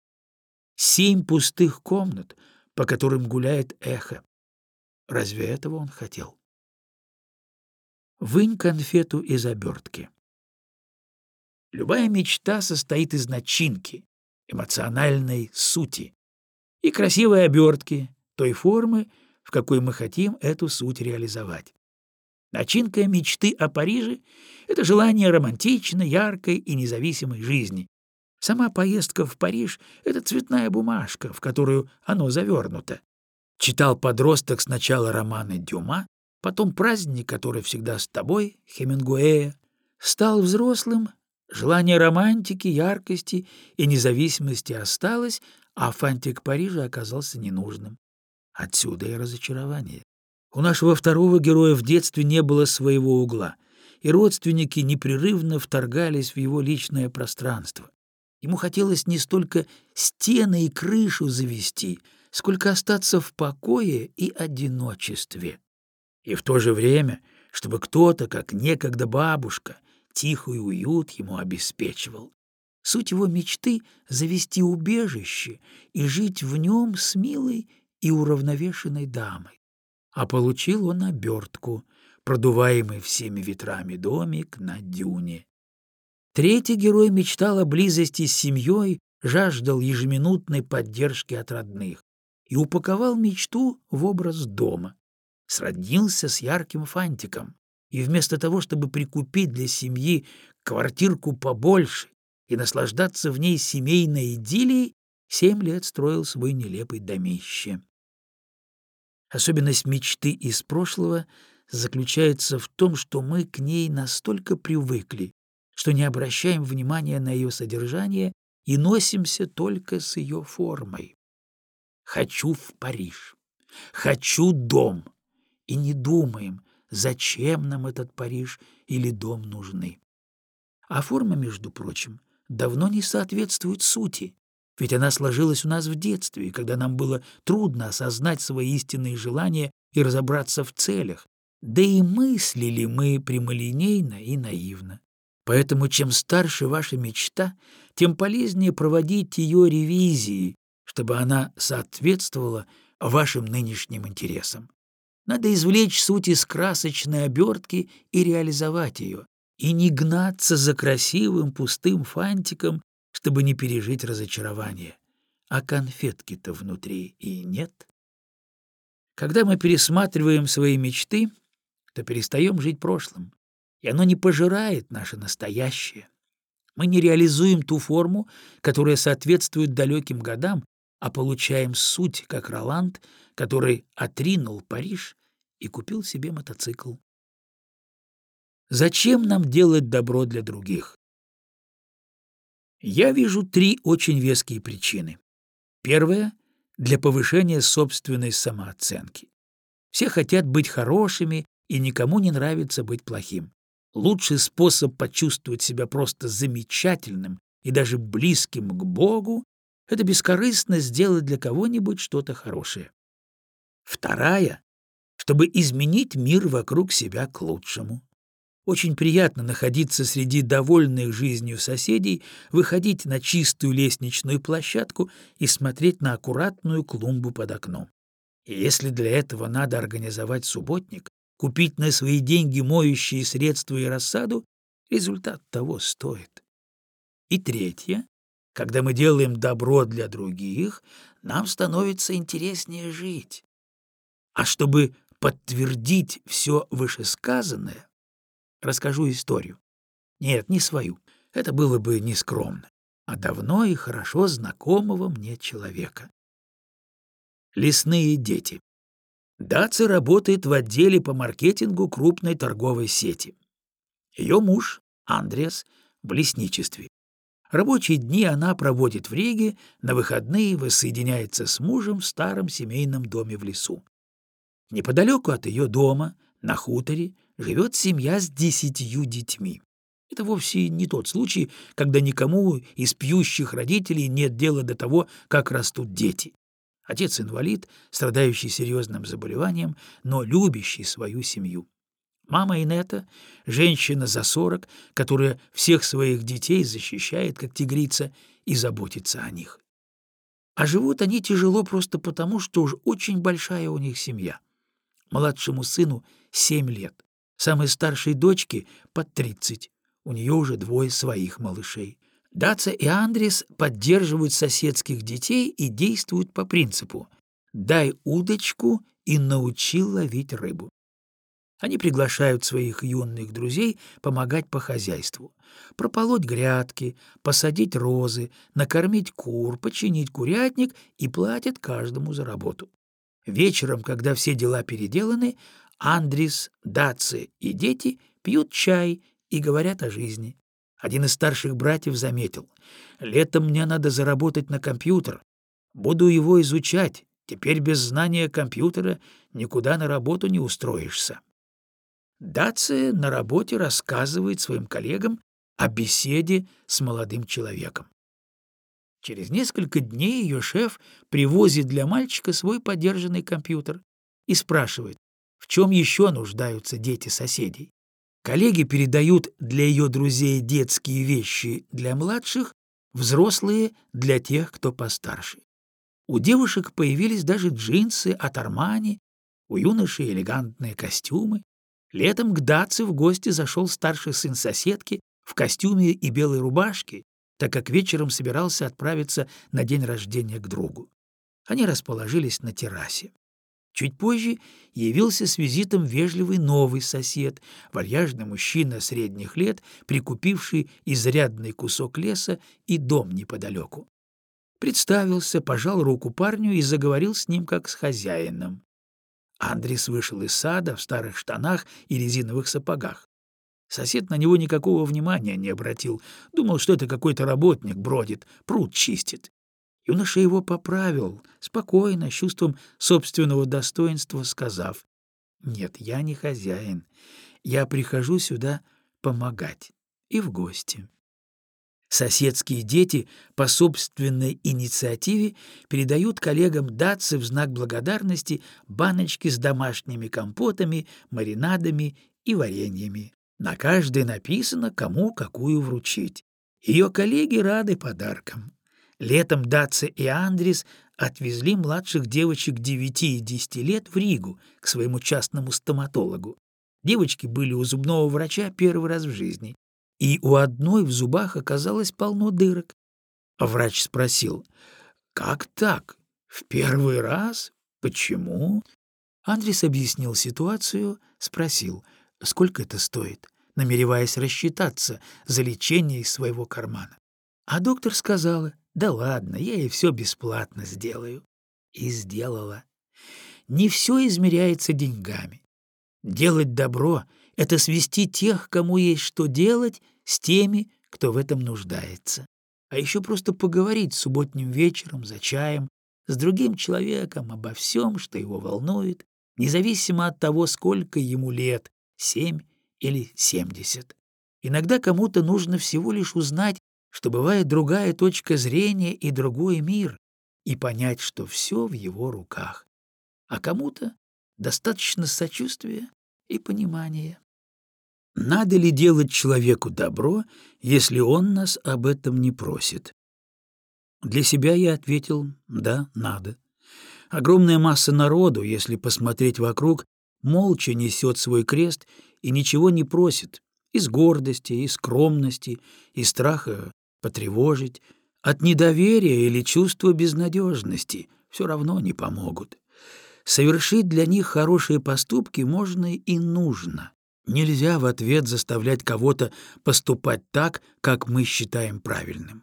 Семь пустых комнат — по которым гуляет эхо. Разве этого он хотел? Вынь конфету из обертки. Любая мечта состоит из начинки, эмоциональной сути и красивой обертки, той формы, в какой мы хотим эту суть реализовать. Начинка мечты о Париже — это желание романтичной, яркой и независимой жизни, Сама поездка в Париж — это цветная бумажка, в которую оно завернуто. Читал подросток сначала романы Дюма, потом «Праздник, который всегда с тобой» Хемингуэя. Стал взрослым, желание романтики, яркости и независимости осталось, а фантик Парижа оказался ненужным. Отсюда и разочарование. У нашего второго героя в детстве не было своего угла, и родственники непрерывно вторгались в его личное пространство. Ему хотелось не столько стены и крышу завести, сколько остаться в покое и одиночестве. И в то же время чтобы кто-то, как некогда бабушка, тихий уют ему обеспечивал. Суть его мечты — завести убежище и жить в нем с милой и уравновешенной дамой. А получил он обертку, продуваемый всеми ветрами домик на дюне. Третий герой мечтал о близости с семьей, жаждал ежеминутной поддержки от родных и упаковал мечту в образ дома. Сроднился с ярким фантиком, и вместо того, чтобы прикупить для семьи квартирку побольше и наслаждаться в ней семейной идиллией, семь лет строил свой нелепый домище. Особенность мечты из прошлого заключается в том, что мы к ней настолько привыкли, что не обращаем внимания на ее содержание и носимся только с ее формой. «Хочу в Париж», «хочу дом», и не думаем, зачем нам этот Париж или дом нужны. А форма, между прочим, давно не соответствует сути, ведь она сложилась у нас в детстве, когда нам было трудно осознать свои истинные желания и разобраться в целях, да и мыслили мы прямолинейно и наивно. Поэтому чем старше ваша мечта, тем полезнее проводить ее ревизии, чтобы она соответствовала вашим нынешним интересам. Надо извлечь суть из красочной обертки и реализовать ее, и не гнаться за красивым пустым фантиком, чтобы не пережить разочарование. А конфетки-то внутри и нет. Когда мы пересматриваем свои мечты, то перестаем жить прошлым, и оно не пожирает наше настоящее. Мы не реализуем ту форму, которая соответствует далеким годам, а получаем суть, как Роланд, который отринул Париж и купил себе мотоцикл. Зачем нам делать добро для других? Я вижу три очень веские причины. Первая — для повышения собственной самооценки. Все хотят быть хорошими, и никому не нравится быть плохим. Лучший способ почувствовать себя просто замечательным и даже близким к Богу — это бескорыстно сделать для кого-нибудь что-то хорошее. Вторая — чтобы изменить мир вокруг себя к лучшему. Очень приятно находиться среди довольных жизнью соседей, выходить на чистую лестничную площадку и смотреть на аккуратную клумбу под окном. И если для этого надо организовать субботник, купить на свои деньги моющие средства и рассаду, результат того стоит. И третье. Когда мы делаем добро для других, нам становится интереснее жить. А чтобы подтвердить все вышесказанное, расскажу историю. Нет, не свою. Это было бы нескромно, а давно и хорошо знакомого мне человека. Лесные дети. Даци работает в отделе по маркетингу крупной торговой сети. Ее муж, Андреас, в лесничестве. Рабочие дни она проводит в Риге, на выходные воссоединяется с мужем в старом семейном доме в лесу. Неподалеку от ее дома, на хуторе, живет семья с десятью детьми. Это вовсе не тот случай, когда никому из пьющих родителей нет дела до того, как растут дети. Отец инвалид, страдающий серьезным заболеванием, но любящий свою семью. Мама Инета — женщина за сорок, которая всех своих детей защищает, как тигрица, и заботится о них. А живут они тяжело просто потому, что уж очень большая у них семья. Младшему сыну семь лет. Самой старшей дочке под тридцать. У нее уже двое своих малышей. Даца и Андрес поддерживают соседских детей и действуют по принципу «дай удочку и научи ловить рыбу». Они приглашают своих юных друзей помогать по хозяйству. Прополоть грядки, посадить розы, накормить кур, починить курятник и платят каждому за работу. Вечером, когда все дела переделаны, Андрис, Даци и дети пьют чай и говорят о жизни. Один из старших братьев заметил. «Летом мне надо заработать на компьютер. Буду его изучать. Теперь без знания компьютера никуда на работу не устроишься». Даци на работе рассказывает своим коллегам о беседе с молодым человеком. Через несколько дней ее шеф привозит для мальчика свой подержанный компьютер и спрашивает, в чем еще нуждаются дети соседей. Коллеги передают для ее друзей детские вещи для младших, взрослые для тех, кто постарше. У девушек появились даже джинсы от Армани, у юношей элегантные костюмы. Летом к Датце в гости зашел старший сын соседки в костюме и белой рубашке, так как вечером собирался отправиться на день рождения к другу. Они расположились на террасе. Чуть позже явился с визитом вежливый новый сосед, вальяжный мужчина средних лет, прикупивший изрядный кусок леса и дом неподалеку. Представился, пожал руку парню и заговорил с ним как с хозяином. Андрис вышел из сада в старых штанах и резиновых сапогах. Сосед на него никакого внимания не обратил, думал, что это какой-то работник бродит, пруд чистит. Юноша его поправил, спокойно, с чувством собственного достоинства, сказав, «Нет, я не хозяин, я прихожу сюда помогать и в гости». Соседские дети по собственной инициативе передают коллегам датцы в знак благодарности баночки с домашними компотами, маринадами и вареньями. На каждой написано, кому какую вручить. Ее коллеги рады подаркам. Летом Датце и Андрис отвезли младших девочек 9 и 10 лет в Ригу к своему частному стоматологу. Девочки были у зубного врача первый раз в жизни, и у одной в зубах оказалось полно дырок. Врач спросил, «Как так? В первый раз? Почему?» Андрис объяснил ситуацию, спросил, сколько это стоит, намереваясь рассчитаться за лечение из своего кармана. А доктор сказала, да ладно, я ей все бесплатно сделаю. И сделала. Не все измеряется деньгами. Делать добро — это свести тех, кому есть что делать, с теми, кто в этом нуждается. А еще просто поговорить субботним вечером за чаем с другим человеком обо всем, что его волнует, независимо от того, сколько ему лет — семь или семьдесят. Иногда кому-то нужно всего лишь узнать, что бывает другая точка зрения и другой мир, и понять, что все в его руках. А кому-то достаточно сочувствия и понимания. Надо ли делать человеку добро, если он нас об этом не просит? Для себя я ответил «да, надо». Огромная масса народу, если посмотреть вокруг, молча несет свой крест и ничего не просит, из гордости, из скромности, из страха потревожить, от недоверия или чувства безнадежности все равно не помогут. Совершить для них хорошие поступки можно и нужно. Нельзя в ответ заставлять кого-то поступать так, как мы считаем правильным.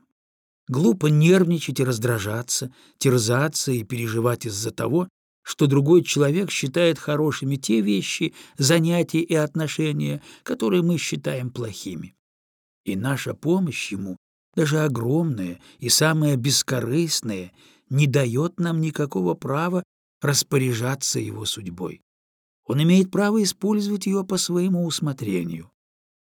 Глупо нервничать и раздражаться, терзаться и переживать из-за того, что другой человек считает хорошими те вещи, занятия и отношения, которые мы считаем плохими. И наша помощь ему даже огромное и самое бескорыстное, не дает нам никакого права распоряжаться его судьбой. Он имеет право использовать ее по своему усмотрению.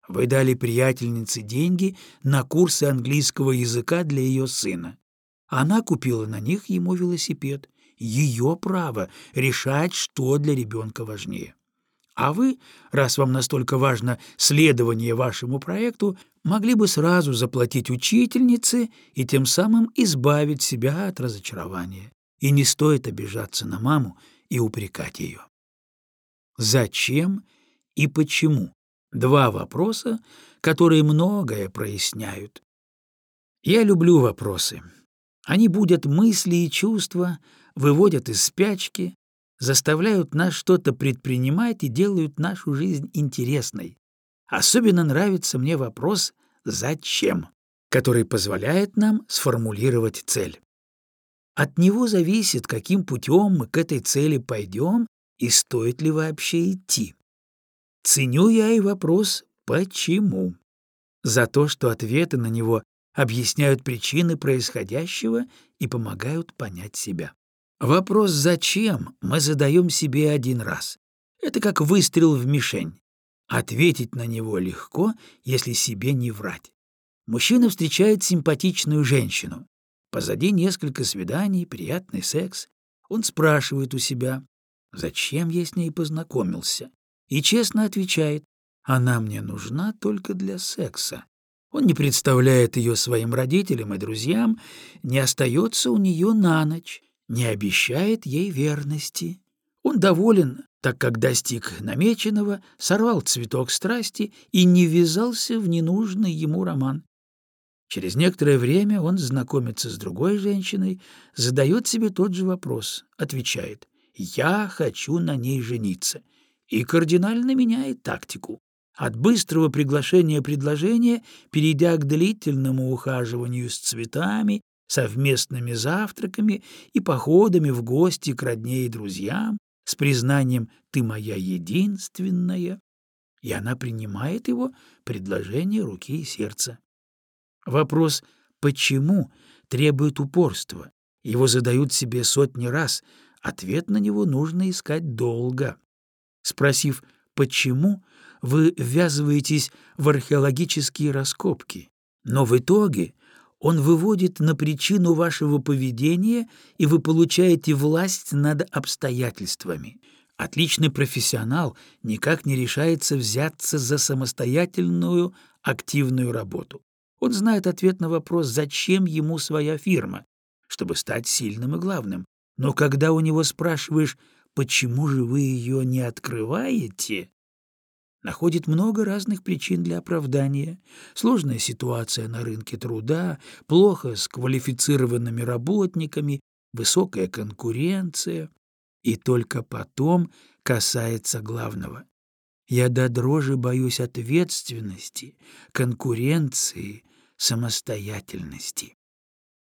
Вы дали приятельнице деньги на курсы английского языка для ее сына. Она купила на них ему велосипед. Ее право решать, что для ребенка важнее. А вы, раз вам настолько важно следование вашему проекту, могли бы сразу заплатить учительнице и тем самым избавить себя от разочарования. И не стоит обижаться на маму и упрекать ее. Зачем и почему? Два вопроса, которые многое проясняют. Я люблю вопросы. Они будут мысли и чувства, выводят из спячки, заставляют нас что-то предпринимать и делают нашу жизнь интересной. Особенно нравится мне вопрос «зачем?», который позволяет нам сформулировать цель. От него зависит, каким путем мы к этой цели пойдем и стоит ли вообще идти. Ценю я и вопрос «почему?», за то, что ответы на него объясняют причины происходящего и помогают понять себя. Вопрос «зачем?» мы задаем себе один раз. Это как выстрел в мишень. Ответить на него легко, если себе не врать. Мужчина встречает симпатичную женщину. Позади несколько свиданий, приятный секс. Он спрашивает у себя, зачем я с ней познакомился, и честно отвечает, она мне нужна только для секса. Он не представляет ее своим родителям и друзьям, не остается у нее на ночь, не обещает ей верности. Он доволен, так как достиг намеченного, сорвал цветок страсти и не ввязался в ненужный ему роман. Через некоторое время он знакомится с другой женщиной, задает себе тот же вопрос, отвечает «Я хочу на ней жениться» и кардинально меняет тактику. От быстрого приглашения предложения, перейдя к длительному ухаживанию с цветами, совместными завтраками и походами в гости к родне и друзьям, с признанием «ты моя единственная», и она принимает его предложение руки и сердца. Вопрос «почему?» требует упорства. Его задают себе сотни раз, ответ на него нужно искать долго. Спросив «почему?», вы ввязываетесь в археологические раскопки, но в итоге он выводит на причину вашего поведения, и вы получаете власть над обстоятельствами. Отличный профессионал никак не решается взяться за самостоятельную активную работу. Он знает ответ на вопрос, зачем ему своя фирма, чтобы стать сильным и главным. Но когда у него спрашиваешь, почему же вы ее не открываете, находит много разных причин для оправдания. Сложная ситуация на рынке труда, плохо с квалифицированными работниками, высокая конкуренция. И только потом касается главного. Я до дрожи боюсь ответственности, конкуренции, самостоятельности.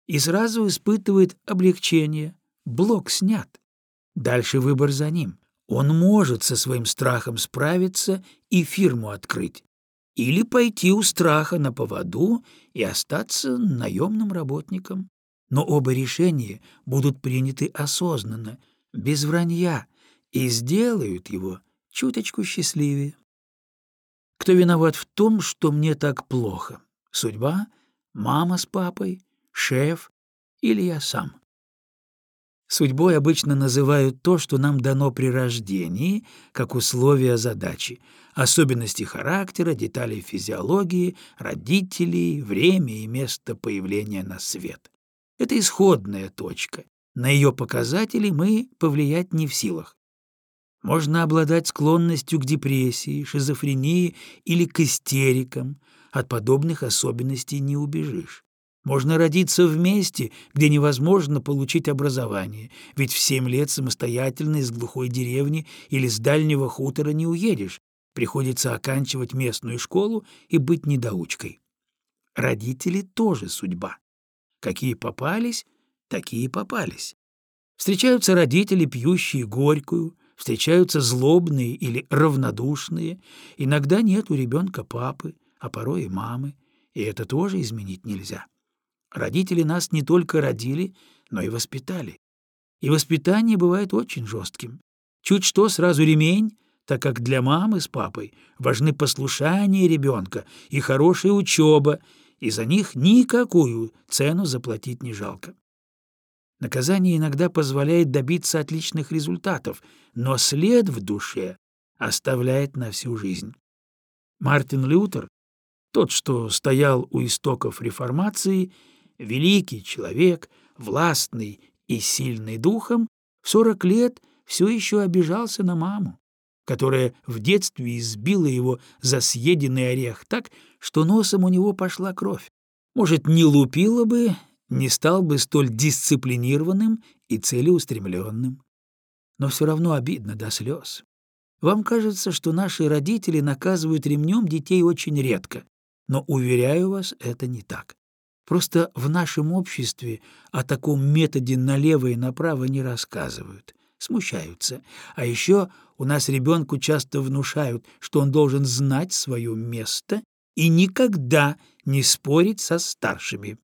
И сразу испытывает облегчение. Блок снят. Дальше выбор за ним. Он может со своим страхом справиться и фирму открыть. Или пойти у страха на поводу и остаться наемным работником. Но оба решения будут приняты осознанно, без вранья, и сделают его чуточку счастливее. Кто виноват в том, что мне так плохо? Судьба? Мама с папой? Шеф? Или я сам? Судьбой обычно называют то, что нам дано при рождении, как условия задачи, особенности характера, детали физиологии, родителей, время и место появления на свет. Это исходная точка. На ее показатели мы повлиять не в силах. Можно обладать склонностью к депрессии, шизофрении или к истерикам. От подобных особенностей не убежишь. Можно родиться в месте, где невозможно получить образование, ведь в семь лет самостоятельно из глухой деревни или с дальнего хутора не уедешь, приходится оканчивать местную школу и быть недоучкой. Родители тоже судьба. Какие попались, такие попались. Встречаются родители, пьющие горькую, встречаются злобные или равнодушные, иногда нет у ребенка папы, а порой и мамы, и это тоже изменить нельзя. Родители нас не только родили, но и воспитали. И воспитание бывает очень жестким. Чуть что сразу ремень, так как для мамы с папой важны послушание ребенка и хорошая учеба, и за них никакую цену заплатить не жалко. Наказание иногда позволяет добиться отличных результатов, но след в душе оставляет на всю жизнь. Мартин Лютер, тот, что стоял у истоков реформации, великий человек, властный и сильный духом, в сорок лет все еще обижался на маму, которая в детстве избила его за съеденный орех так, что носом у него пошла кровь. Может, не лупила бы, не стал бы столь дисциплинированным и целеустремленным. Но все равно обидно до слез. Вам кажется, что наши родители наказывают ремнем детей очень редко, но, уверяю вас, это не так. Просто в нашем обществе о таком методе налево и направо не рассказывают, смущаются. А еще у нас ребенку часто внушают, что он должен знать свое место и никогда не спорить со старшими.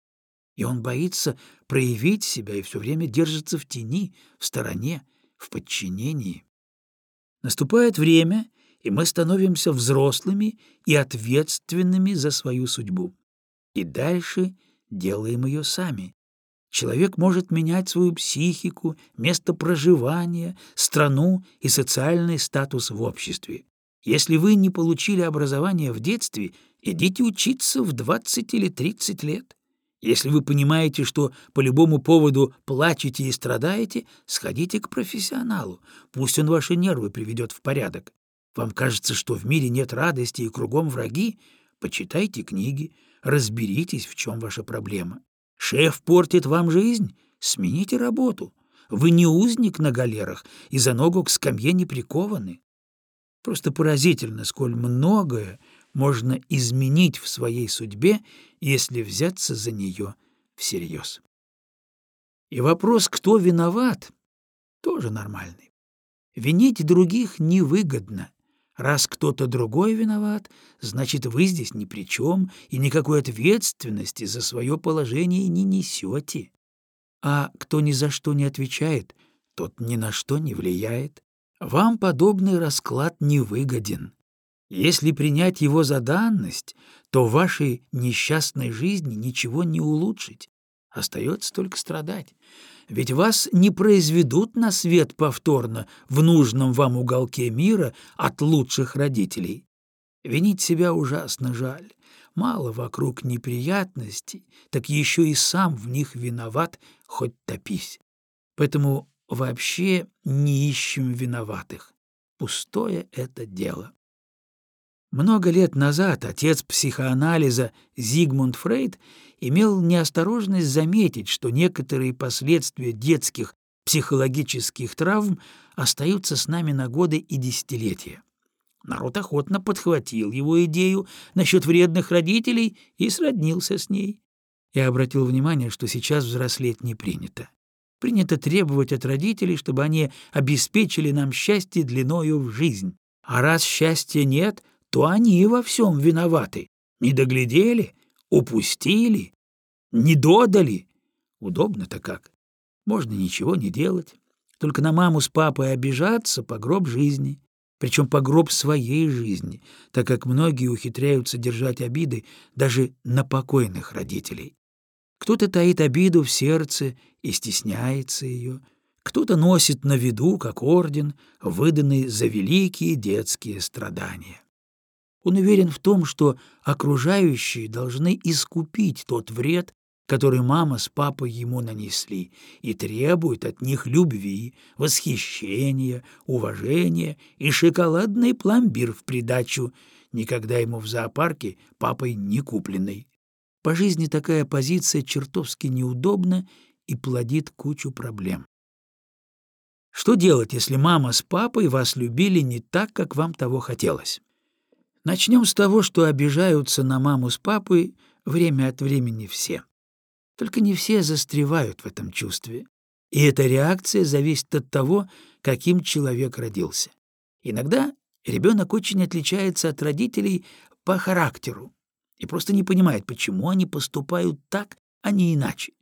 И он боится проявить себя и все время держится в тени, в стороне, в подчинении. Наступает время, и мы становимся взрослыми и ответственными за свою судьбу. И дальше — делаем ее сами. Человек может менять свою психику, место проживания, страну и социальный статус в обществе. Если вы не получили образование в детстве, идите учиться в 20 или 30 лет. Если вы понимаете, что по любому поводу плачете и страдаете, сходите к профессионалу, пусть он ваши нервы приведет в порядок. Вам кажется, что в мире нет радости и кругом враги? Почитайте книги, разберитесь, в чем ваша проблема. Шеф портит вам жизнь? Смените работу. Вы не узник на галерах и за ногу к скамье не прикованы. Просто поразительно, сколь многое можно изменить в своей судьбе, если взяться за нее всерьез. И вопрос, кто виноват, тоже нормальный. Винить других невыгодно. Раз кто-то другой виноват, значит, вы здесь ни при чем и никакой ответственности за свое положение не несете. А кто ни за что не отвечает, тот ни на что не влияет. Вам подобный расклад невыгоден. Если принять его за данность, то вашей несчастной жизни ничего не улучшить. Остается только страдать. Ведь вас не произведут на свет повторно в нужном вам уголке мира от лучших родителей. Винить себя ужасно жаль. Мало вокруг неприятностей, так еще и сам в них виноват, хоть топись. Поэтому вообще не ищем виноватых. Пустое это дело. Много лет назад отец психоанализа Зигмунд Фрейд имел неосторожность заметить, что некоторые последствия детских психологических травм остаются с нами на годы и десятилетия. Народ охотно подхватил его идею насчет вредных родителей и сроднился с ней. Я обратил внимание, что сейчас взрослеть не принято. Принято требовать от родителей, чтобы они обеспечили нам счастье длиною в жизнь. А раз счастья нет, то они во всем виноваты. Не доглядели, упустили, не додали. Удобно-то как. Можно ничего не делать, только на маму с папой обижаться по гроб жизни, причем по гроб своей жизни, так как многие ухитряются держать обиды даже на покойных родителей. Кто-то таит обиду в сердце и стесняется ее, кто-то носит на виду, как орден, выданный за великие детские страдания. Он уверен в том, что окружающие должны искупить тот вред, который мама с папой ему нанесли, и требует от них любви, восхищения, уважения и шоколадный пломбир в придачу, никогда ему в зоопарке папой не купленный. По жизни такая позиция чертовски неудобна и плодит кучу проблем. Что делать, если мама с папой вас любили не так, как вам того хотелось? Начнем с того, что обижаются на маму с папой время от времени все. Только не все застревают в этом чувстве. И эта реакция зависит от того, каким человек родился. Иногда ребенок очень отличается от родителей по характеру и просто не понимает, почему они поступают так, а не иначе.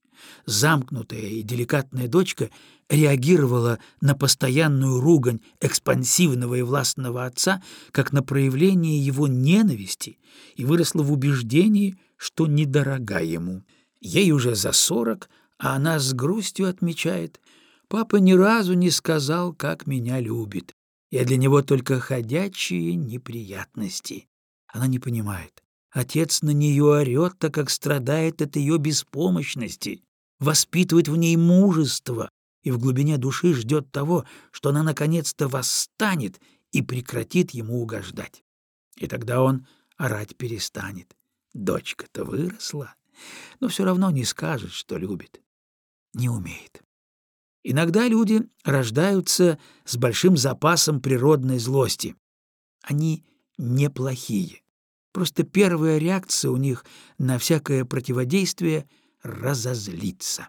Замкнутая и деликатная дочка реагировала на постоянную ругань экспансивного и властного отца как на проявление его ненависти и выросла в убеждении, что недорога ему. Ей уже за сорок, а она с грустью отмечает, «Папа ни разу не сказал, как меня любит. Я для него только ходячие неприятности». Она не понимает. Отец на нее орет, так как страдает от ее беспомощности воспитывает в ней мужество и в глубине души ждет того, что она наконец-то восстанет и прекратит ему угождать. И тогда он орать перестанет. Дочка-то выросла, но все равно не скажет, что любит. Не умеет. Иногда люди рождаются с большим запасом природной злости. Они неплохие. Просто первая реакция у них на всякое противодействие разозлиться.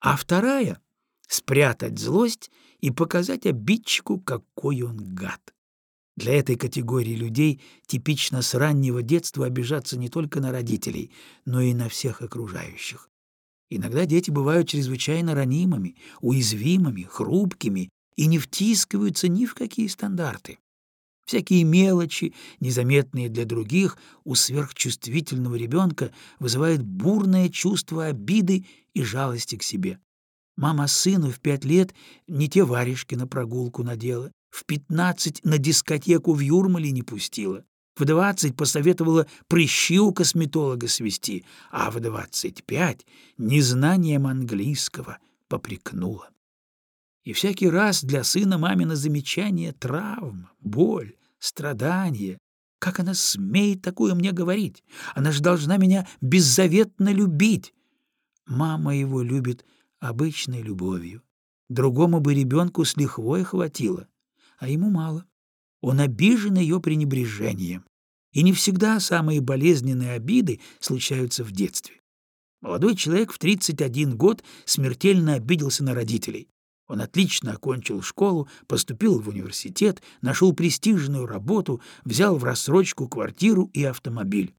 А вторая — спрятать злость и показать обидчику, какой он гад. Для этой категории людей типично с раннего детства обижаться не только на родителей, но и на всех окружающих. Иногда дети бывают чрезвычайно ранимыми, уязвимыми, хрупкими и не втискиваются ни в какие стандарты. Всякие мелочи, незаметные для других, у сверхчувствительного ребенка вызывают бурное чувство обиды и жалости к себе. Мама сыну в пять лет не те варежки на прогулку надела, в пятнадцать на дискотеку в Юрмале не пустила, в двадцать посоветовала прыщи у косметолога свести, а в двадцать пять незнанием английского попрекнула. И всякий раз для сына мамина замечание — травм, боль, страдания. Как она смеет такое мне говорить? Она же должна меня беззаветно любить. Мама его любит обычной любовью. Другому бы ребенку с лихвой хватило, а ему мало. Он обижен ее пренебрежением. И не всегда самые болезненные обиды случаются в детстве. Молодой человек в 31 год смертельно обиделся на родителей. Он отлично окончил школу, поступил в университет, нашел престижную работу, взял в рассрочку квартиру и автомобиль.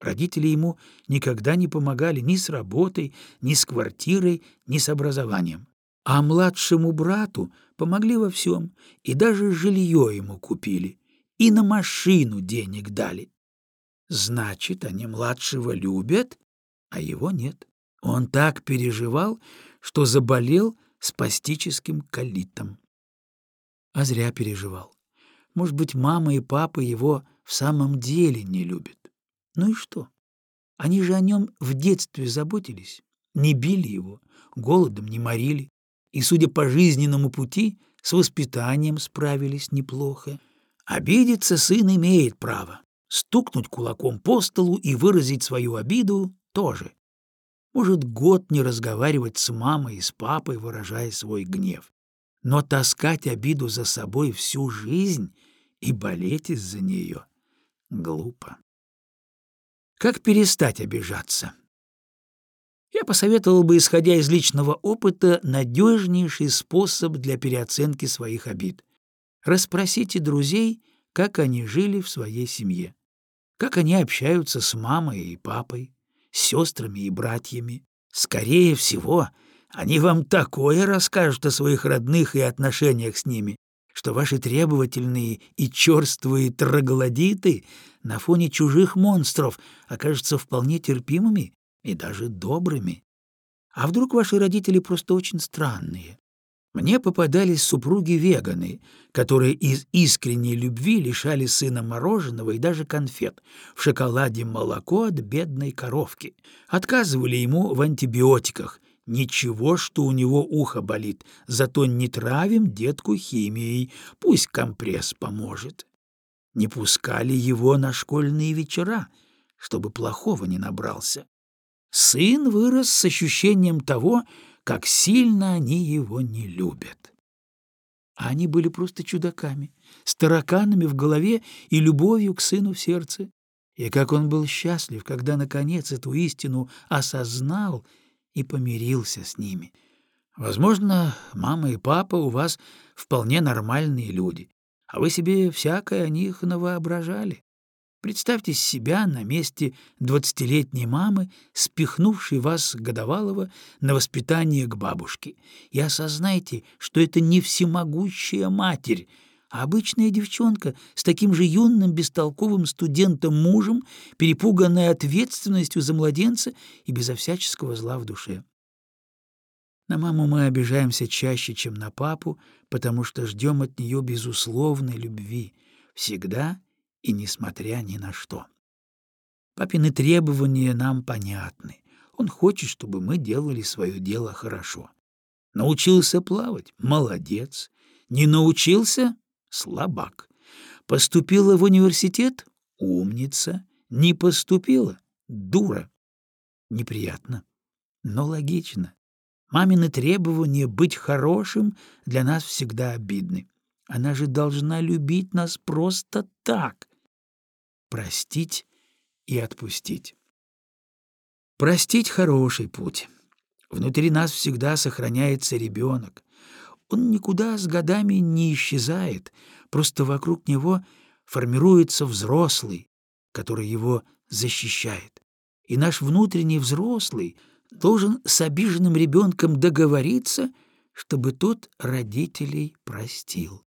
Родители ему никогда не помогали ни с работой, ни с квартирой, ни с образованием. А младшему брату помогли во всем, и даже жилье ему купили, и на машину денег дали. Значит, они младшего любят, а его нет. Он так переживал, что заболел спастическим колитом. А зря переживал. Может быть, мама и папа его в самом деле не любят. Ну и что? Они же о нем в детстве заботились, не били его, голодом не морили, и, судя по жизненному пути, с воспитанием справились неплохо. Обидеться сын имеет право, стукнуть кулаком по столу и выразить свою обиду тоже. Может год не разговаривать с мамой и с папой, выражая свой гнев. Но таскать обиду за собой всю жизнь и болеть из-за нее — глупо. Как перестать обижаться? Я посоветовал бы, исходя из личного опыта, надежнейший способ для переоценки своих обид. Расспросите друзей, как они жили в своей семье, как они общаются с мамой и папой, сестрами и братьями. Скорее всего, они вам такое расскажут о своих родных и отношениях с ними, что ваши требовательные и черствые троглодиты на фоне чужих монстров окажутся вполне терпимыми и даже добрыми. А вдруг ваши родители просто очень странные? Мне попадались супруги-веганы, которые из искренней любви лишали сына мороженого и даже конфет, в шоколаде молоко от бедной коровки, отказывали ему в антибиотиках. Ничего, что у него ухо болит, зато не травим детку химией, пусть компресс поможет. Не пускали его на школьные вечера, чтобы плохого не набрался. Сын вырос с ощущением того, как сильно они его не любят. А они были просто чудаками, с тараканами в голове и любовью к сыну в сердце. И как он был счастлив, когда, наконец, эту истину осознал и помирился с ними. Возможно, мама и папа у вас вполне нормальные люди, а вы себе всякое о них навоображали. Представьте себя на месте двадцатилетней мамы, спихнувшей вас, годовалого, на воспитание к бабушке, и осознайте, что это не всемогущая матерь, а обычная девчонка с таким же юным бестолковым студентом-мужем, перепуганная ответственностью за младенца и безо всяческого зла в душе. На маму мы обижаемся чаще, чем на папу, потому что ждем от нее безусловной любви, всегда и несмотря ни на что. Папины требования нам понятны. Он хочет, чтобы мы делали свое дело хорошо. Научился плавать — молодец. Не научился — слабак. Поступила в университет — умница. Не поступила — дура. Неприятно, но логично. Мамины требования быть хорошим для нас всегда обидны. Она же должна любить нас просто так простить и отпустить. Простить — хороший путь. Внутри нас всегда сохраняется ребенок. Он никуда с годами не исчезает, просто вокруг него формируется взрослый, который его защищает. И наш внутренний взрослый должен с обиженным ребенком договориться, чтобы тот родителей простил.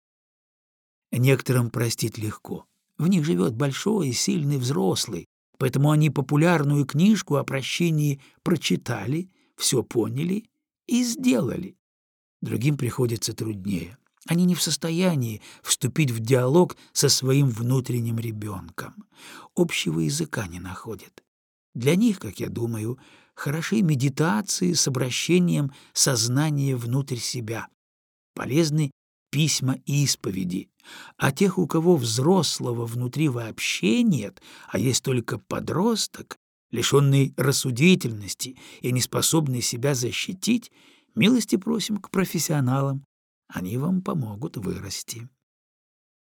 Некоторым простить легко. В них живет большой и сильный взрослый, поэтому они популярную книжку о прощении прочитали, все поняли и сделали. Другим приходится труднее. Они не в состоянии вступить в диалог со своим внутренним ребенком. Общего языка не находят. Для них, как я думаю, хороши медитации с обращением сознания внутрь себя. Полезны письма и исповеди. А тех, у кого взрослого внутри вообще нет, а есть только подросток, лишенный рассудительности и неспособный себя защитить, милости просим к профессионалам, они вам помогут вырасти.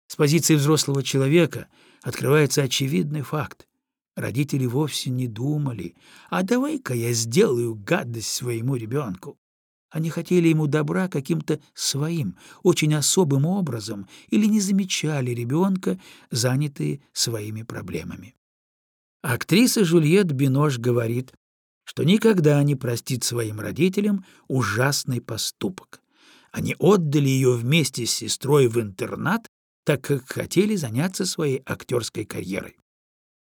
С позиции взрослого человека открывается очевидный факт. Родители вовсе не думали, а давай-ка я сделаю гадость своему ребенку. Они хотели ему добра каким-то своим, очень особым образом или не замечали ребенка, занятые своими проблемами. Актриса Жюльет Бинош говорит, что никогда не простит своим родителям ужасный поступок. Они отдали ее вместе с сестрой в интернат, так как хотели заняться своей актерской карьерой.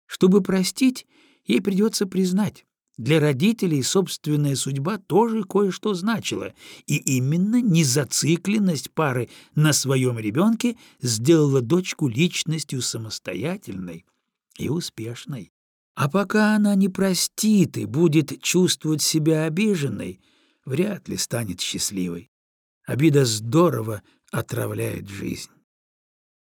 Чтобы простить, ей придется признать, для родителей собственная судьба тоже кое-что значила, и именно незацикленность пары на своем ребенке сделала дочку личностью самостоятельной и успешной. А пока она не простит и будет чувствовать себя обиженной, вряд ли станет счастливой. Обида здорово отравляет жизнь.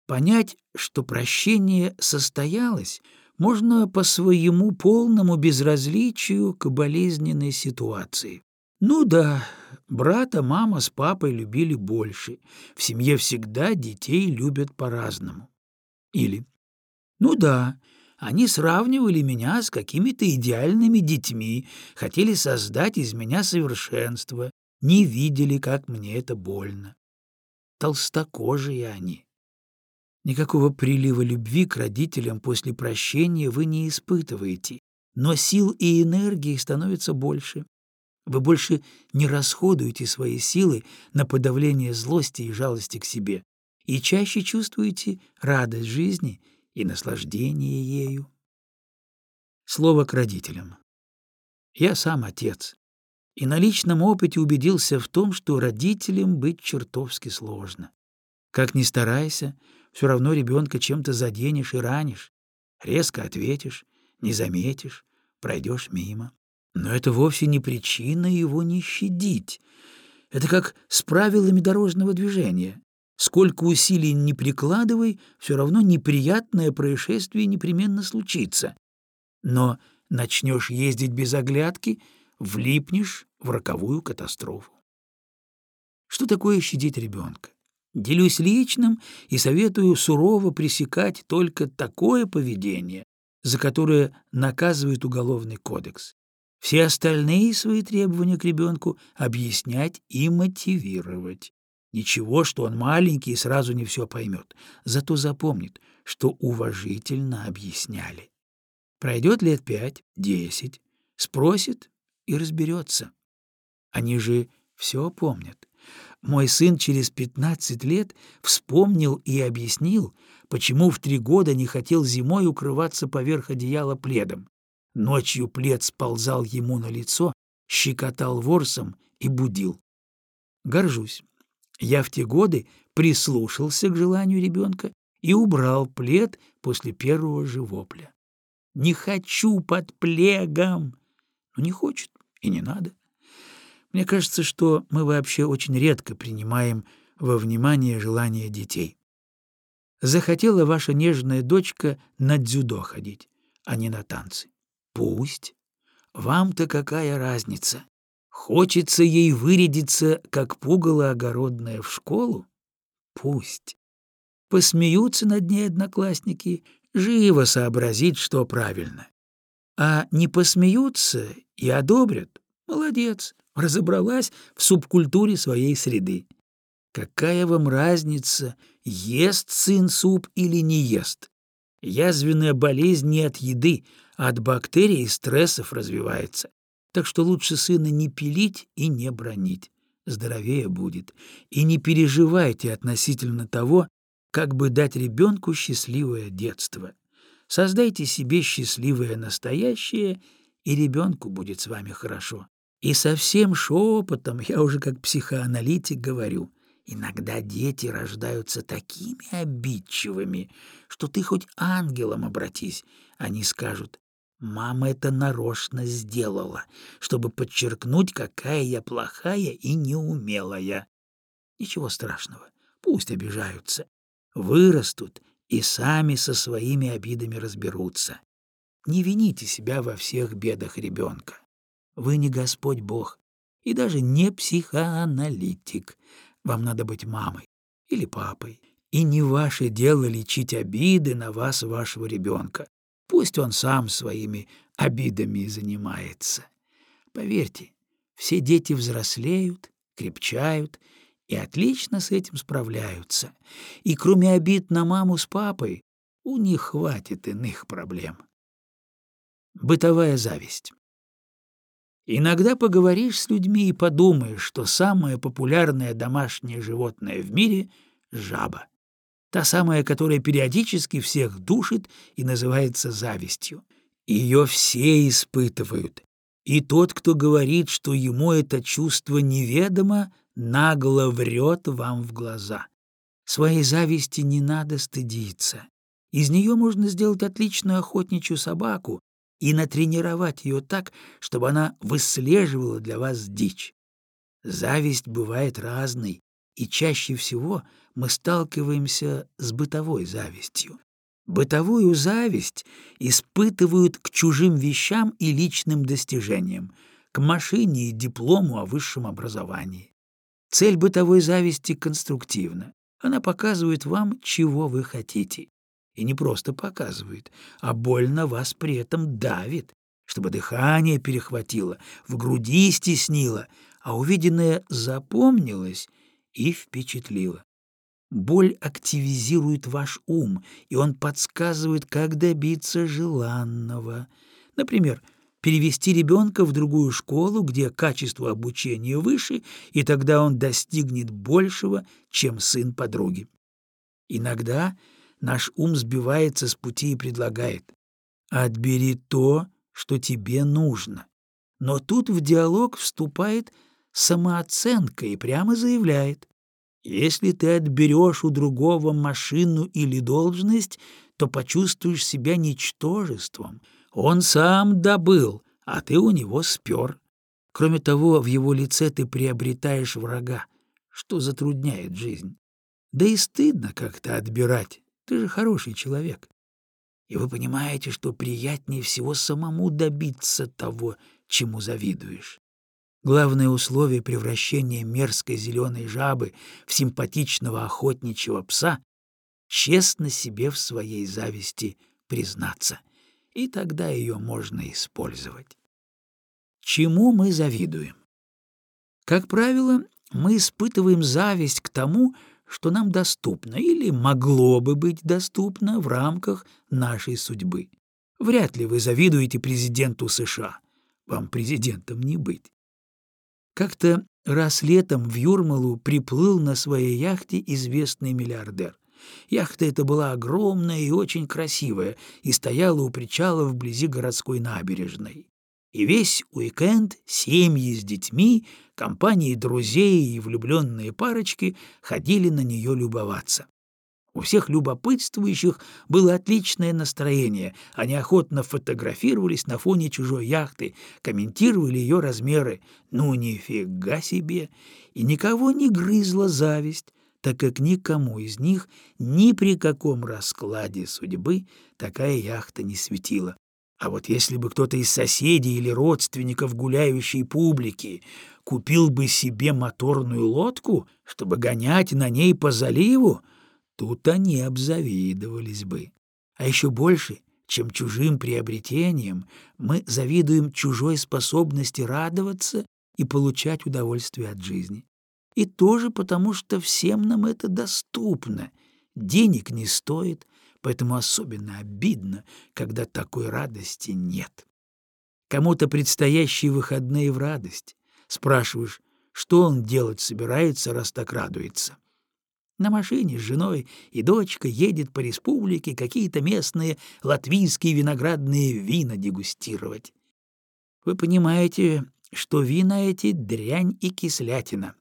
Понять, что прощение состоялось, можно по своему полному безразличию к болезненной ситуации. Ну да, брата мама с папой любили больше. В семье всегда детей любят по-разному. Или, ну да, они сравнивали меня с какими-то идеальными детьми, хотели создать из меня совершенство, не видели, как мне это больно. Толстокожие они. Никакого прилива любви к родителям после прощения вы не испытываете, но сил и энергии становится больше. Вы больше не расходуете свои силы на подавление злости и жалости к себе и чаще чувствуете радость жизни и наслаждение ею. Слово к родителям. Я сам отец, и на личном опыте убедился в том, что родителям быть чертовски сложно. Как ни старайся, все равно ребенка чем-то заденешь и ранишь, резко ответишь, не заметишь, пройдешь мимо. Но это вовсе не причина его не щадить. Это как с правилами дорожного движения. Сколько усилий не прикладывай, все равно неприятное происшествие непременно случится. Но начнешь ездить без оглядки — влипнешь в роковую катастрофу. Что такое щадить ребенка? Делюсь личным и советую сурово пресекать только такое поведение, за которое наказывает Уголовный кодекс. Все остальные свои требования к ребенку объяснять и мотивировать. Ничего, что он маленький и сразу не все поймет, зато запомнит, что уважительно объясняли. Пройдет лет пять-десять, спросит и разберется. Они же все помнят. Мой сын через пятнадцать лет вспомнил и объяснил, почему в три года не хотел зимой укрываться поверх одеяла пледом. Ночью плед сползал ему на лицо, щекотал ворсом и будил. Горжусь. Я в те годы прислушался к желанию ребенка и убрал плед после первого же вопля. «Не хочу под плегом!» Но не хочет и не надо. Мне кажется, что мы вообще очень редко принимаем во внимание желания детей. Захотела ваша нежная дочка на дзюдо ходить, а не на танцы. Пусть. Вам-то какая разница? Хочется ей вырядиться, как пугало огородное в школу? Пусть. Посмеются над ней одноклассники, живо сообразить, что правильно. А не посмеются и одобрят. Молодец, разобралась в субкультуре своей среды. Какая вам разница, ест сын суп или не ест? Язвенная болезнь не от еды, а от бактерий и стрессов развивается. Так что лучше сына не пилить и не бронить. Здоровее будет. И не переживайте относительно того, как бы дать ребенку счастливое детство. Создайте себе счастливое настоящее — и ребенку будет с вами хорошо. И совсем шепотом, я уже как психоаналитик говорю, иногда дети рождаются такими обидчивыми, что ты хоть ангелом обратись, они скажут, мама это нарочно сделала, чтобы подчеркнуть, какая я плохая и неумелая. Ничего страшного, пусть обижаются. Вырастут и сами со своими обидами разберутся. Не вините себя во всех бедах ребенка. Вы не Господь Бог и даже не психоаналитик. Вам надо быть мамой или папой. И не ваше дело лечить обиды на вас вашего ребенка. Пусть он сам своими обидами занимается. Поверьте, все дети взрослеют, крепчают и отлично с этим справляются. И кроме обид на маму с папой, у них хватит иных проблем. Бытовая зависть. Иногда поговоришь с людьми и подумаешь, что самое популярное домашнее животное в мире — жаба. Та самая, которая периодически всех душит и называется завистью. Ее все испытывают. И тот, кто говорит, что ему это чувство неведомо, нагло врет вам в глаза. Своей зависти не надо стыдиться. Из нее можно сделать отличную охотничью собаку, и натренировать ее так, чтобы она выслеживала для вас дичь. Зависть бывает разной, и чаще всего мы сталкиваемся с бытовой завистью. Бытовую зависть испытывают к чужим вещам и личным достижениям, к машине и диплому о высшем образовании. Цель бытовой зависти конструктивна. Она показывает вам, чего вы хотите и не просто показывает, а больно вас при этом давит, чтобы дыхание перехватило, в груди стеснило, а увиденное запомнилось и впечатлило. Боль активизирует ваш ум, и он подсказывает, как добиться желанного. Например, перевести ребенка в другую школу, где качество обучения выше, и тогда он достигнет большего, чем сын подруги. Иногда наш ум сбивается с пути и предлагает «отбери то, что тебе нужно». Но тут в диалог вступает самооценка и прямо заявляет «если ты отберешь у другого машину или должность, то почувствуешь себя ничтожеством. Он сам добыл, а ты у него спер. Кроме того, в его лице ты приобретаешь врага, что затрудняет жизнь. Да и стыдно как-то отбирать ты же хороший человек. И вы понимаете, что приятнее всего самому добиться того, чему завидуешь. Главное условие превращения мерзкой зеленой жабы в симпатичного охотничьего пса — честно себе в своей зависти признаться, и тогда ее можно использовать. Чему мы завидуем? Как правило, мы испытываем зависть к тому, что нам доступно или могло бы быть доступно в рамках нашей судьбы. Вряд ли вы завидуете президенту США. Вам президентом не быть. Как-то раз летом в Юрмалу приплыл на своей яхте известный миллиардер. Яхта эта была огромная и очень красивая и стояла у причала вблизи городской набережной. И весь уикенд семьи с детьми компании друзей и влюбленные парочки ходили на нее любоваться. У всех любопытствующих было отличное настроение, они охотно фотографировались на фоне чужой яхты, комментировали ее размеры. Ну, нифига себе! И никого не грызла зависть, так как никому из них ни при каком раскладе судьбы такая яхта не светила. А вот если бы кто-то из соседей или родственников гуляющей публики купил бы себе моторную лодку, чтобы гонять на ней по заливу, тут они обзавидовались бы. А еще больше, чем чужим приобретением, мы завидуем чужой способности радоваться и получать удовольствие от жизни. И тоже потому, что всем нам это доступно. Денег не стоит, поэтому особенно обидно, когда такой радости нет. Кому-то предстоящие выходные в радость. Спрашиваешь, что он делать собирается, раз так радуется. На машине с женой и дочкой едет по республике какие-то местные латвийские виноградные вина дегустировать. Вы понимаете, что вина эти — дрянь и кислятина.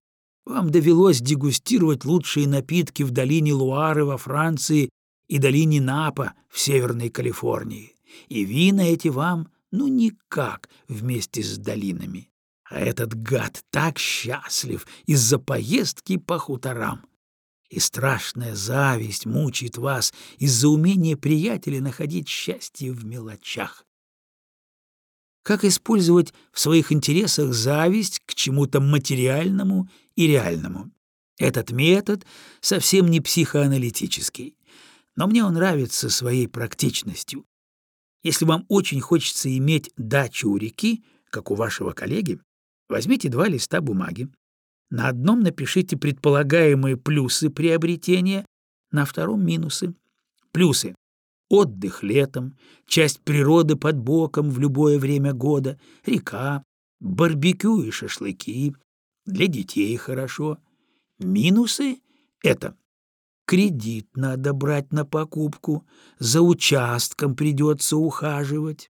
Вам довелось дегустировать лучшие напитки в долине Луары во Франции и долине Напа в Северной Калифорнии. И вина эти вам, ну, никак вместе с долинами. А этот гад так счастлив из-за поездки по хуторам. И страшная зависть мучает вас из-за умения приятеля находить счастье в мелочах. Как использовать в своих интересах зависть к чему-то материальному и реальному? Этот метод совсем не психоаналитический, но мне он нравится своей практичностью. Если вам очень хочется иметь дачу у реки, как у вашего коллеги, возьмите два листа бумаги, на одном напишите предполагаемые плюсы приобретения, на втором — минусы. Плюсы — отдых летом, часть природы под боком в любое время года, река, барбекю и шашлыки, для детей хорошо. Минусы — это кредит надо брать на покупку, за участком придется ухаживать,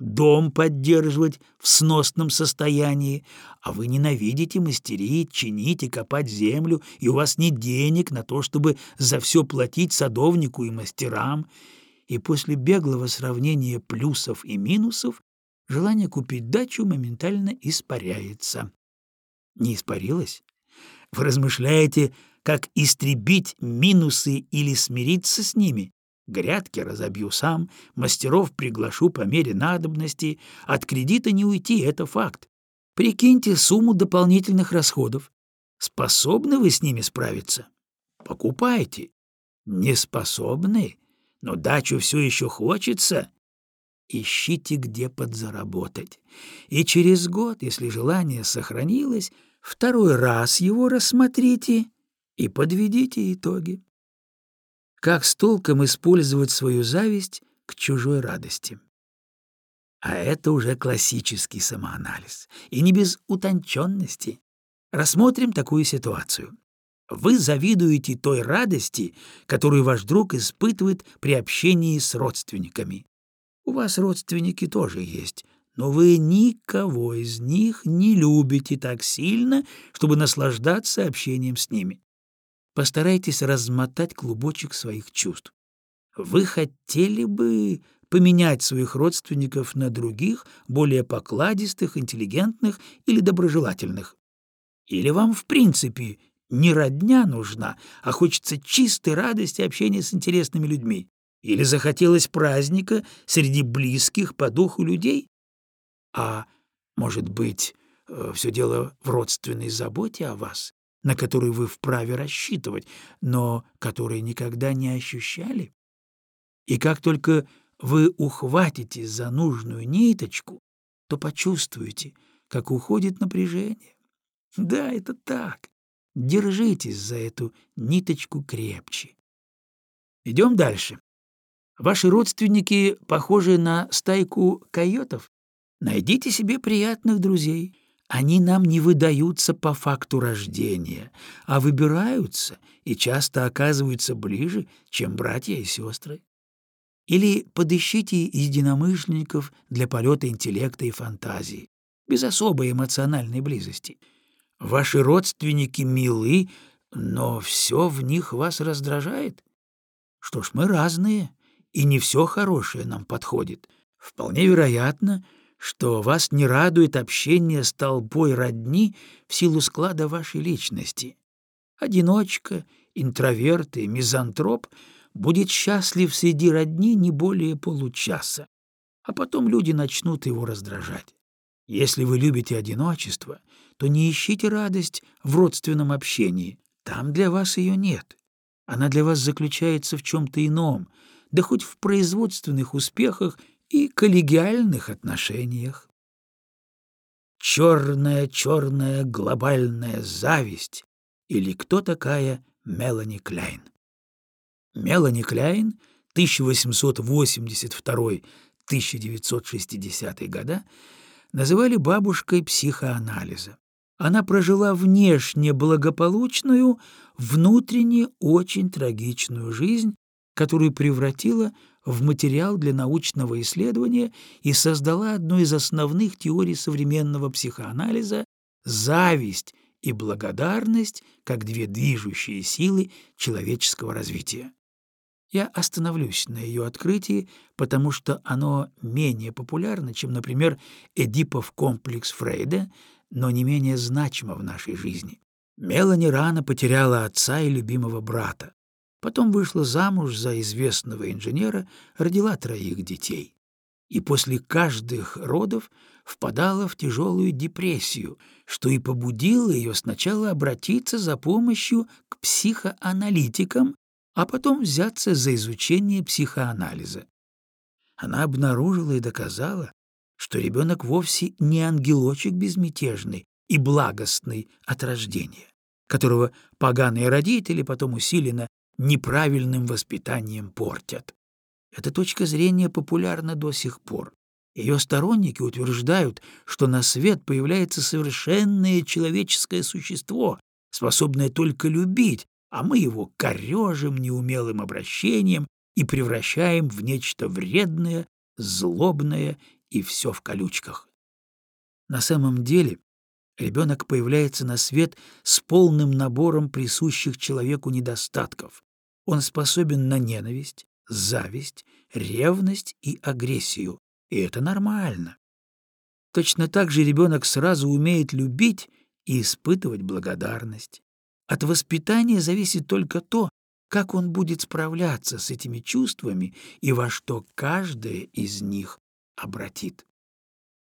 дом поддерживать в сносном состоянии, а вы ненавидите мастерить, чинить и копать землю, и у вас нет денег на то, чтобы за все платить садовнику и мастерам, и после беглого сравнения плюсов и минусов желание купить дачу моментально испаряется. Не испарилось? Вы размышляете, как истребить минусы или смириться с ними? Грядки разобью сам, мастеров приглашу по мере надобности. От кредита не уйти — это факт. Прикиньте сумму дополнительных расходов. Способны вы с ними справиться? Покупайте. Не способны? Но дачу все еще хочется? Ищите, где подзаработать. И через год, если желание сохранилось, второй раз его рассмотрите и подведите итоги как с толком использовать свою зависть к чужой радости. А это уже классический самоанализ, и не без утонченности. Рассмотрим такую ситуацию. Вы завидуете той радости, которую ваш друг испытывает при общении с родственниками. У вас родственники тоже есть, но вы никого из них не любите так сильно, чтобы наслаждаться общением с ними. Постарайтесь размотать клубочек своих чувств. Вы хотели бы поменять своих родственников на других, более покладистых, интеллигентных или доброжелательных? Или вам, в принципе, не родня нужна, а хочется чистой радости общения с интересными людьми? Или захотелось праздника среди близких по духу людей? А, может быть, э, все дело в родственной заботе о вас? На который вы вправе рассчитывать, но который никогда не ощущали? И как только вы ухватитесь за нужную ниточку, то почувствуете, как уходит напряжение. Да, это так. Держитесь за эту ниточку крепче. Идем дальше. Ваши родственники похожи на стайку койотов? Найдите себе приятных друзей, они нам не выдаются по факту рождения, а выбираются и часто оказываются ближе, чем братья и сестры. Или подыщите единомышленников для полета интеллекта и фантазии, без особой эмоциональной близости. Ваши родственники милы, но все в них вас раздражает. Что ж, мы разные, и не все хорошее нам подходит. Вполне вероятно, что вас не радует общение с толпой родни в силу склада вашей личности. Одиночка, интроверт и мизантроп будет счастлив среди родни не более получаса, а потом люди начнут его раздражать. Если вы любите одиночество, то не ищите радость в родственном общении, там для вас ее нет. Она для вас заключается в чем-то ином, да хоть в производственных успехах и коллегиальных отношениях. Черная-черная глобальная зависть или кто такая Мелани Кляйн? Мелани Кляйн 1882-1960 года называли бабушкой психоанализа. Она прожила внешне благополучную, внутренне очень трагичную жизнь, которую превратила в материал для научного исследования и создала одну из основных теорий современного психоанализа — зависть и благодарность как две движущие силы человеческого развития. Я остановлюсь на ее открытии, потому что оно менее популярно, чем, например, Эдипов комплекс Фрейда, но не менее значимо в нашей жизни. Мелани рано потеряла отца и любимого брата. Потом вышла замуж за известного инженера, родила троих детей. И после каждых родов впадала в тяжелую депрессию, что и побудило ее сначала обратиться за помощью к психоаналитикам, а потом взяться за изучение психоанализа. Она обнаружила и доказала, что ребенок вовсе не ангелочек безмятежный и благостный от рождения, которого поганые родители потом усиленно неправильным воспитанием портят. Эта точка зрения популярна до сих пор. Ее сторонники утверждают, что на свет появляется совершенное человеческое существо, способное только любить, а мы его корежим неумелым обращением и превращаем в нечто вредное, злобное и все в колючках. На самом деле ребенок появляется на свет с полным набором присущих человеку недостатков, он способен на ненависть, зависть, ревность и агрессию, и это нормально. Точно так же ребенок сразу умеет любить и испытывать благодарность. От воспитания зависит только то, как он будет справляться с этими чувствами и во что каждое из них обратит.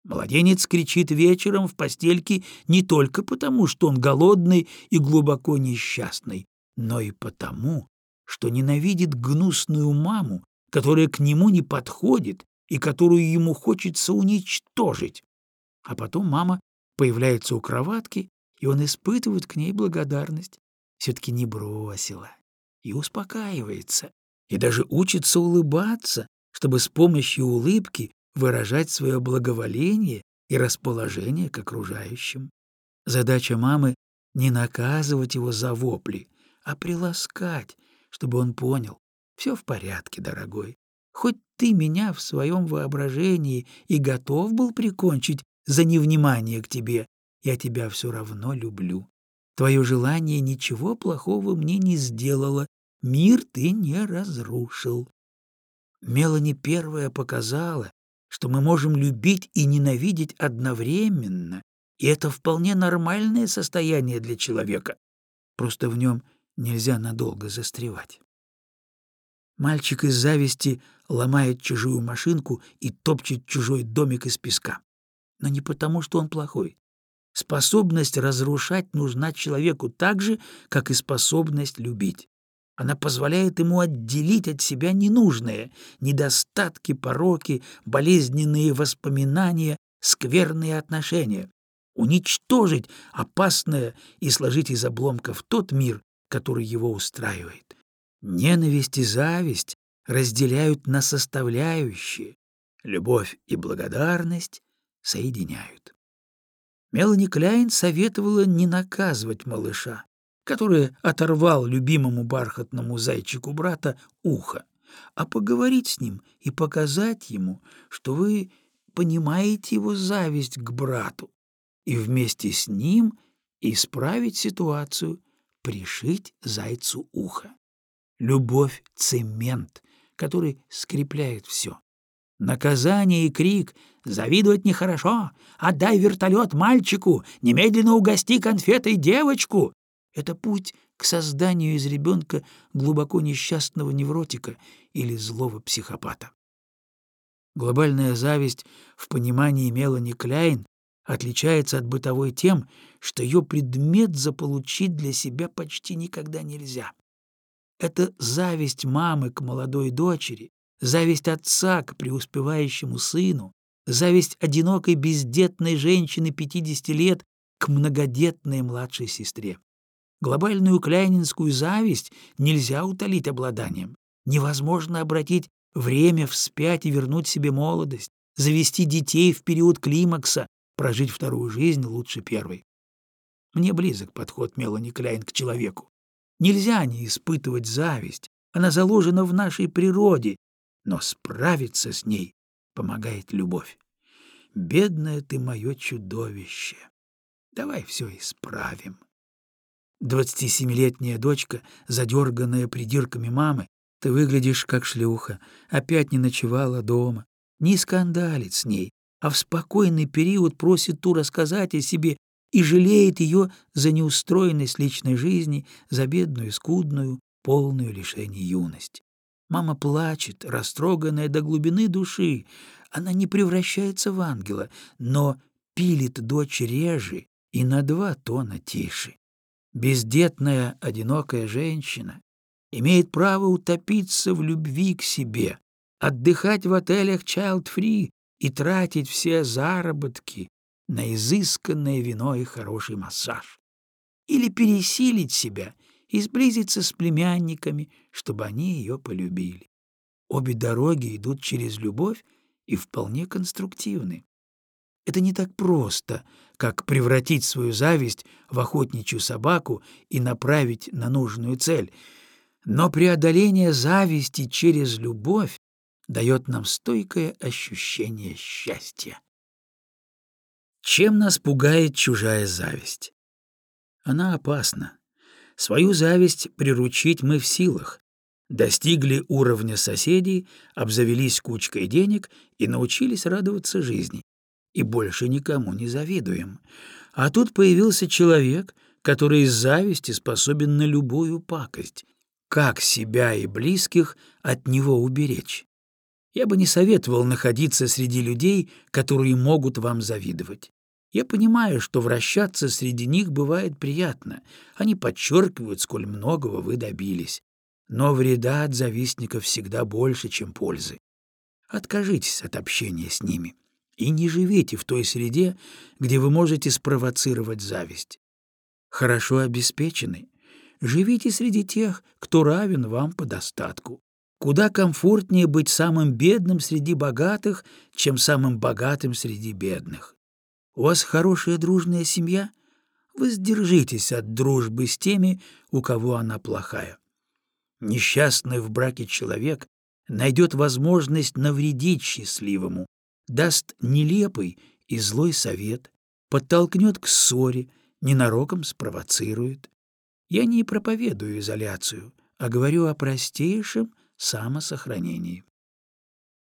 Младенец кричит вечером в постельке не только потому, что он голодный и глубоко несчастный, но и потому, что ненавидит гнусную маму, которая к нему не подходит и которую ему хочется уничтожить. А потом мама появляется у кроватки, и он испытывает к ней благодарность. Все-таки не бросила. И успокаивается. И даже учится улыбаться, чтобы с помощью улыбки выражать свое благоволение и расположение к окружающим. Задача мамы — не наказывать его за вопли, а приласкать, чтобы он понял, все в порядке, дорогой. Хоть ты меня в своем воображении и готов был прикончить за невнимание к тебе, я тебя все равно люблю. Твое желание ничего плохого мне не сделало, мир ты не разрушил. Мелани первая показала, что мы можем любить и ненавидеть одновременно, и это вполне нормальное состояние для человека. Просто в нем нельзя надолго застревать. Мальчик из зависти ломает чужую машинку и топчет чужой домик из песка. Но не потому, что он плохой. Способность разрушать нужна человеку так же, как и способность любить. Она позволяет ему отделить от себя ненужное, недостатки, пороки, болезненные воспоминания, скверные отношения, уничтожить опасное и сложить из обломков тот мир, который его устраивает. Ненависть и зависть разделяют на составляющие, любовь и благодарность соединяют. Мелани Кляйн советовала не наказывать малыша, который оторвал любимому бархатному зайчику брата ухо, а поговорить с ним и показать ему, что вы понимаете его зависть к брату, и вместе с ним исправить ситуацию, пришить зайцу ухо. Любовь — цемент, который скрепляет все. Наказание и крик «Завидовать нехорошо! Отдай вертолет мальчику! Немедленно угости конфетой девочку!» Это путь к созданию из ребенка глубоко несчастного невротика или злого психопата. Глобальная зависть в понимании Мелани Кляйн отличается от бытовой тем, что ее предмет заполучить для себя почти никогда нельзя. Это зависть мамы к молодой дочери, зависть отца к преуспевающему сыну, зависть одинокой бездетной женщины 50 лет к многодетной младшей сестре. Глобальную кляйнинскую зависть нельзя утолить обладанием. Невозможно обратить время вспять и вернуть себе молодость, завести детей в период климакса, прожить вторую жизнь лучше первой. Мне близок подход Мелани Кляйн к человеку. Нельзя не испытывать зависть, она заложена в нашей природе, но справиться с ней помогает любовь. Бедное ты мое чудовище. Давай все исправим. Двадцатисемилетняя дочка, задерганная придирками мамы, ты выглядишь как шлюха, опять не ночевала дома. Не скандалит с ней, а в спокойный период просит ту рассказать о себе и жалеет ее за неустроенность личной жизни, за бедную, скудную, полную лишений юность. Мама плачет, растроганная до глубины души. Она не превращается в ангела, но пилит дочь реже и на два тона тише. Бездетная, одинокая женщина имеет право утопиться в любви к себе, отдыхать в отелях child-free и тратить все заработки на изысканное вино и хороший массаж. Или пересилить себя и сблизиться с племянниками, чтобы они ее полюбили. Обе дороги идут через любовь и вполне конструктивны. Это не так просто, как превратить свою зависть в охотничью собаку и направить на нужную цель. Но преодоление зависти через любовь дает нам стойкое ощущение счастья. Чем нас пугает чужая зависть? Она опасна. Свою зависть приручить мы в силах. Достигли уровня соседей, обзавелись кучкой денег и научились радоваться жизни. И больше никому не завидуем. А тут появился человек, который из зависти способен на любую пакость. Как себя и близких от него уберечь? Я бы не советовал находиться среди людей, которые могут вам завидовать. Я понимаю, что вращаться среди них бывает приятно. Они подчеркивают, сколь многого вы добились. Но вреда от завистников всегда больше, чем пользы. Откажитесь от общения с ними и не живите в той среде, где вы можете спровоцировать зависть. Хорошо обеспечены. Живите среди тех, кто равен вам по достатку. Куда комфортнее быть самым бедным среди богатых, чем самым богатым среди бедных. У вас хорошая дружная семья? Воздержитесь от дружбы с теми, у кого она плохая. Несчастный в браке человек найдет возможность навредить счастливому, даст нелепый и злой совет, подтолкнет к ссоре, ненароком спровоцирует. Я не проповедую изоляцию, а говорю о простейшем самосохранении.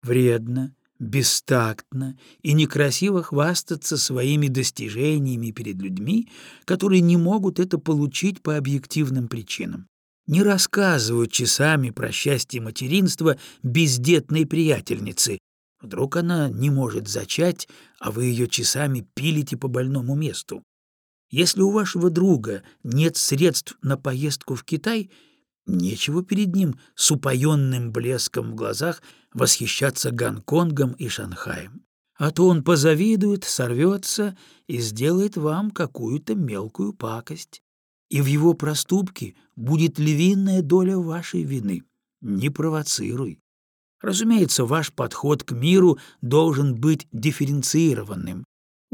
Вредно, бестактно и некрасиво хвастаться своими достижениями перед людьми, которые не могут это получить по объективным причинам. Не рассказывают часами про счастье материнства бездетной приятельницы. Вдруг она не может зачать, а вы ее часами пилите по больному месту. Если у вашего друга нет средств на поездку в Китай — Нечего перед ним с упоенным блеском в глазах восхищаться Гонконгом и Шанхаем. А то он позавидует, сорвется и сделает вам какую-то мелкую пакость. И в его проступке будет львиная доля вашей вины. Не провоцируй. Разумеется, ваш подход к миру должен быть дифференцированным.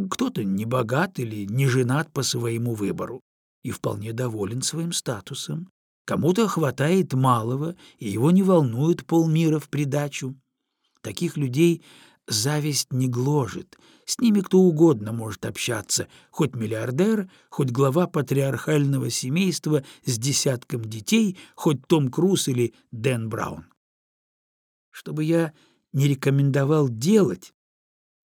Кто-то не богат или не женат по своему выбору и вполне доволен своим статусом. Кому-то хватает малого, и его не волнует полмира в придачу. Таких людей зависть не гложет, с ними кто угодно может общаться, хоть миллиардер, хоть глава патриархального семейства с десятком детей, хоть Том Круз или Дэн Браун. Чтобы я не рекомендовал делать,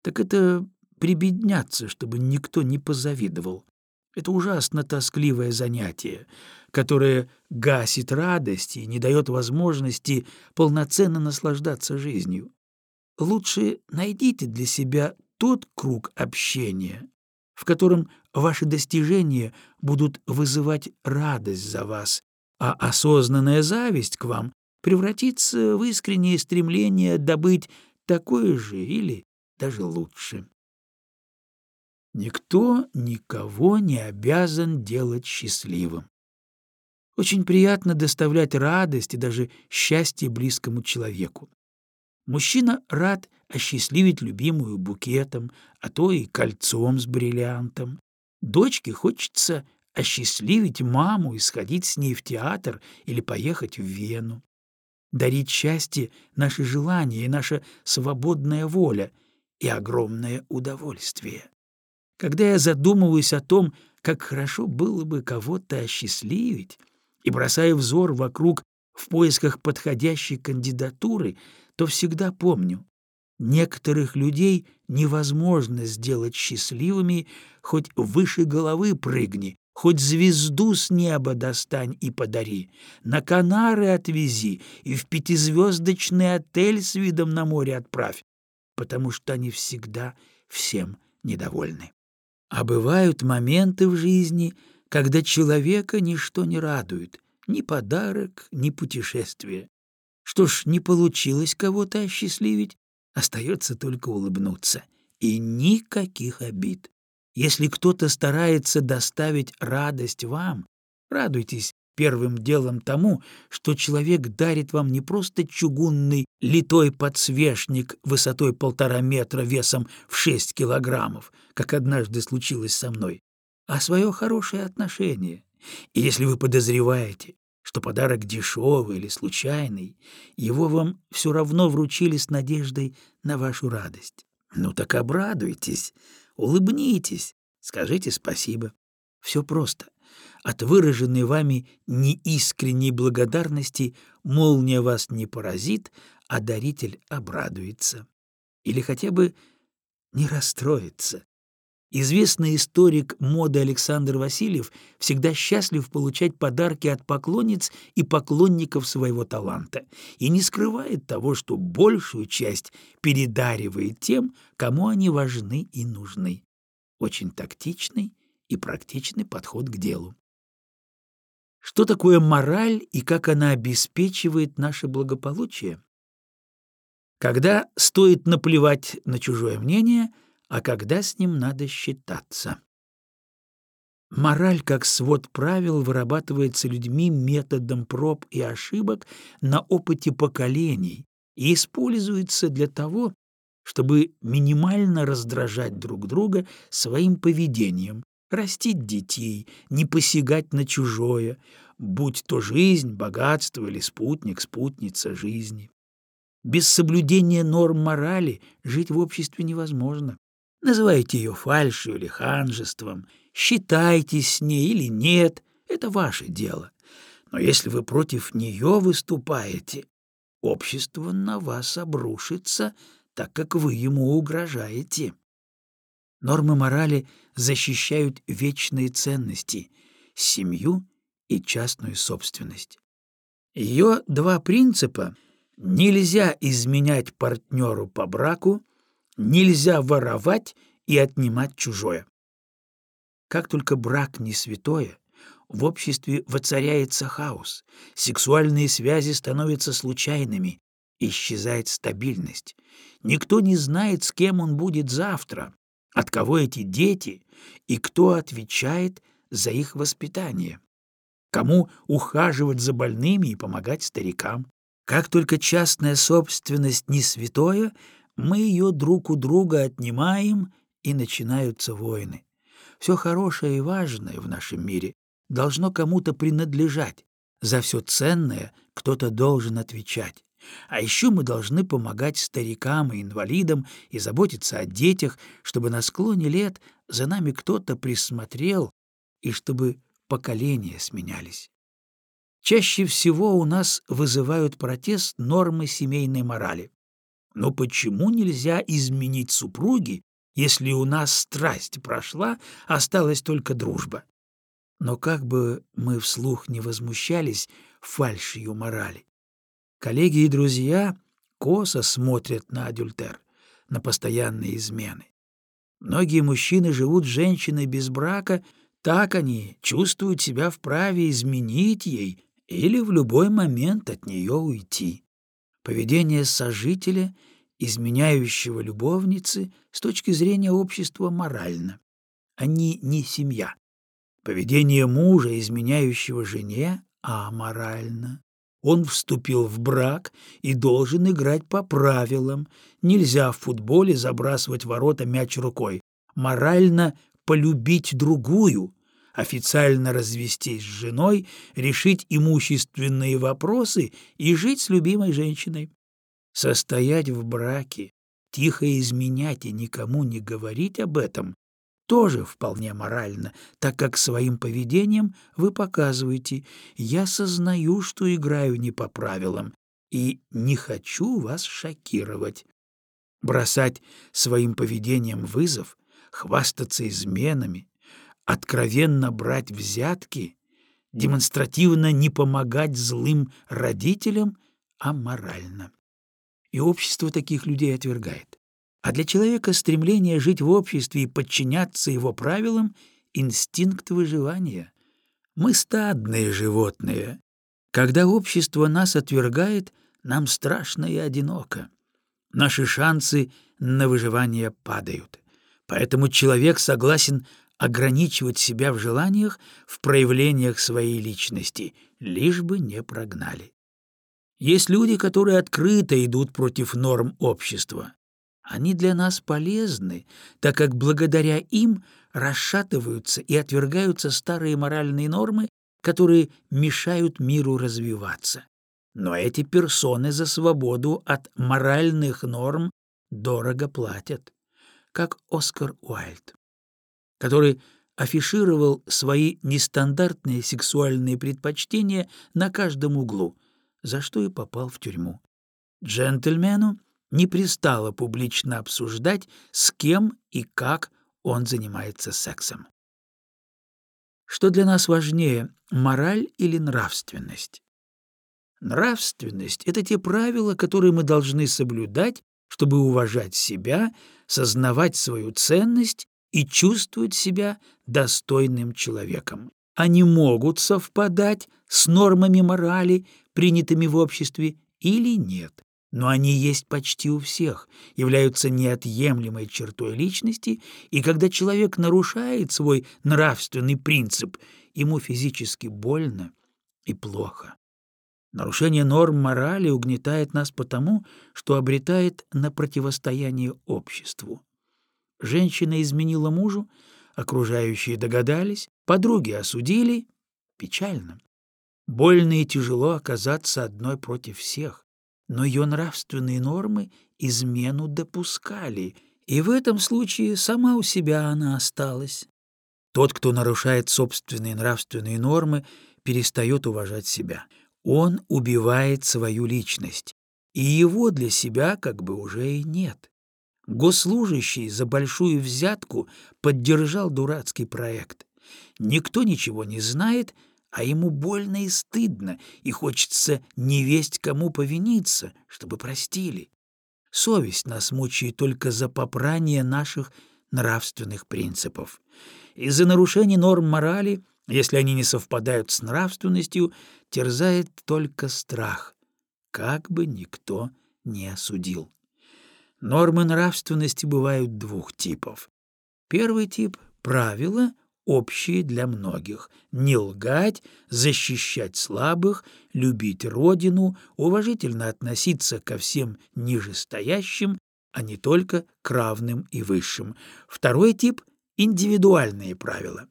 так это прибедняться, чтобы никто не позавидовал. Это ужасно тоскливое занятие, которое гасит радость и не дает возможности полноценно наслаждаться жизнью. Лучше найдите для себя тот круг общения, в котором ваши достижения будут вызывать радость за вас, а осознанная зависть к вам превратится в искреннее стремление добыть такое же или даже лучше. Никто никого не обязан делать счастливым. Очень приятно доставлять радость и даже счастье близкому человеку. Мужчина рад осчастливить любимую букетом, а то и кольцом с бриллиантом. Дочке хочется осчастливить маму и сходить с ней в театр или поехать в Вену. Дарить счастье — наше желание и наша свободная воля и огромное удовольствие. Когда я задумываюсь о том, как хорошо было бы кого-то осчастливить, и бросаю взор вокруг в поисках подходящей кандидатуры, то всегда помню, некоторых людей невозможно сделать счастливыми, хоть выше головы прыгни, хоть звезду с неба достань и подари, на Канары отвези и в пятизвездочный отель с видом на море отправь, потому что они всегда всем недовольны. А бывают моменты в жизни, когда человека ничто не радует, ни подарок, ни путешествие. Что ж, не получилось кого-то осчастливить, остается только улыбнуться. И никаких обид. Если кто-то старается доставить радость вам, радуйтесь первым делом тому, что человек дарит вам не просто чугунный литой подсвечник высотой полтора метра весом в шесть килограммов, как однажды случилось со мной, а свое хорошее отношение. И если вы подозреваете, что подарок дешевый или случайный, его вам все равно вручили с надеждой на вашу радость. Ну так обрадуйтесь, улыбнитесь, скажите спасибо. Все просто. От выраженной вами неискренней благодарности молния вас не поразит, а даритель обрадуется. Или хотя бы не расстроится. Известный историк моды Александр Васильев всегда счастлив получать подарки от поклонниц и поклонников своего таланта и не скрывает того, что большую часть передаривает тем, кому они важны и нужны. Очень тактичный и практичный подход к делу. Что такое мораль и как она обеспечивает наше благополучие? Когда стоит наплевать на чужое мнение – а когда с ним надо считаться. Мораль как свод правил вырабатывается людьми методом проб и ошибок на опыте поколений и используется для того, чтобы минимально раздражать друг друга своим поведением, растить детей, не посягать на чужое, будь то жизнь, богатство или спутник, спутница жизни. Без соблюдения норм морали жить в обществе невозможно. Называйте ее фальшью или ханжеством, считайтесь с ней или нет, это ваше дело. Но если вы против нее выступаете, общество на вас обрушится, так как вы ему угрожаете. Нормы морали защищают вечные ценности — семью и частную собственность. Ее два принципа — нельзя изменять партнеру по браку — Нельзя воровать и отнимать чужое. Как только брак не святое, в обществе воцаряется хаос, сексуальные связи становятся случайными, исчезает стабильность. Никто не знает, с кем он будет завтра, от кого эти дети и кто отвечает за их воспитание. Кому ухаживать за больными и помогать старикам. Как только частная собственность не святое, мы ее друг у друга отнимаем, и начинаются войны. Все хорошее и важное в нашем мире должно кому-то принадлежать. За все ценное кто-то должен отвечать. А еще мы должны помогать старикам и инвалидам и заботиться о детях, чтобы на склоне лет за нами кто-то присмотрел и чтобы поколения сменялись. Чаще всего у нас вызывают протест нормы семейной морали. Но почему нельзя изменить супруги, если у нас страсть прошла, осталась только дружба? Но как бы мы вслух не возмущались фальшью морали, коллеги и друзья косо смотрят на адюльтер, на постоянные измены. Многие мужчины живут с женщиной без брака, так они чувствуют себя вправе изменить ей или в любой момент от нее уйти. Поведение сожителя, изменяющего любовницы, с точки зрения общества морально. Они не семья. Поведение мужа, изменяющего жене, аморально. Он вступил в брак и должен играть по правилам. Нельзя в футболе забрасывать ворота мяч рукой. Морально полюбить другую, официально развестись с женой, решить имущественные вопросы и жить с любимой женщиной. Состоять в браке, тихо изменять и никому не говорить об этом тоже вполне морально, так как своим поведением вы показываете «я сознаю, что играю не по правилам и не хочу вас шокировать». Бросать своим поведением вызов, хвастаться изменами, откровенно брать взятки, демонстративно не помогать злым родителям аморально. И общество таких людей отвергает. А для человека стремление жить в обществе и подчиняться его правилам — инстинкт выживания. Мы стадные животные. Когда общество нас отвергает, нам страшно и одиноко. Наши шансы на выживание падают. Поэтому человек согласен ограничивать себя в желаниях, в проявлениях своей личности, лишь бы не прогнали. Есть люди, которые открыто идут против норм общества. Они для нас полезны, так как благодаря им расшатываются и отвергаются старые моральные нормы, которые мешают миру развиваться. Но эти персоны за свободу от моральных норм дорого платят, как Оскар Уайльд который афишировал свои нестандартные сексуальные предпочтения на каждом углу, за что и попал в тюрьму. Джентльмену не пристало публично обсуждать, с кем и как он занимается сексом. Что для нас важнее, мораль или нравственность? Нравственность — это те правила, которые мы должны соблюдать, чтобы уважать себя, сознавать свою ценность и чувствуют себя достойным человеком. Они могут совпадать с нормами морали, принятыми в обществе, или нет. Но они есть почти у всех, являются неотъемлемой чертой личности, и когда человек нарушает свой нравственный принцип, ему физически больно и плохо. Нарушение норм морали угнетает нас потому, что обретает на противостояние обществу. Женщина изменила мужу, окружающие догадались, подруги осудили. Печально. Больно и тяжело оказаться одной против всех, но ее нравственные нормы измену допускали, и в этом случае сама у себя она осталась. Тот, кто нарушает собственные нравственные нормы, перестает уважать себя. Он убивает свою личность, и его для себя как бы уже и нет. Госслужащий за большую взятку поддержал дурацкий проект. Никто ничего не знает, а ему больно и стыдно, и хочется не весть кому повиниться, чтобы простили. Совесть нас мучает только за попрание наших нравственных принципов. Из-за нарушений норм морали, если они не совпадают с нравственностью, терзает только страх, как бы никто не осудил. Нормы нравственности бывают двух типов. Первый тип — правила, общие для многих. Не лгать, защищать слабых, любить родину, уважительно относиться ко всем нижестоящим, а не только к равным и высшим. Второй тип — индивидуальные правила.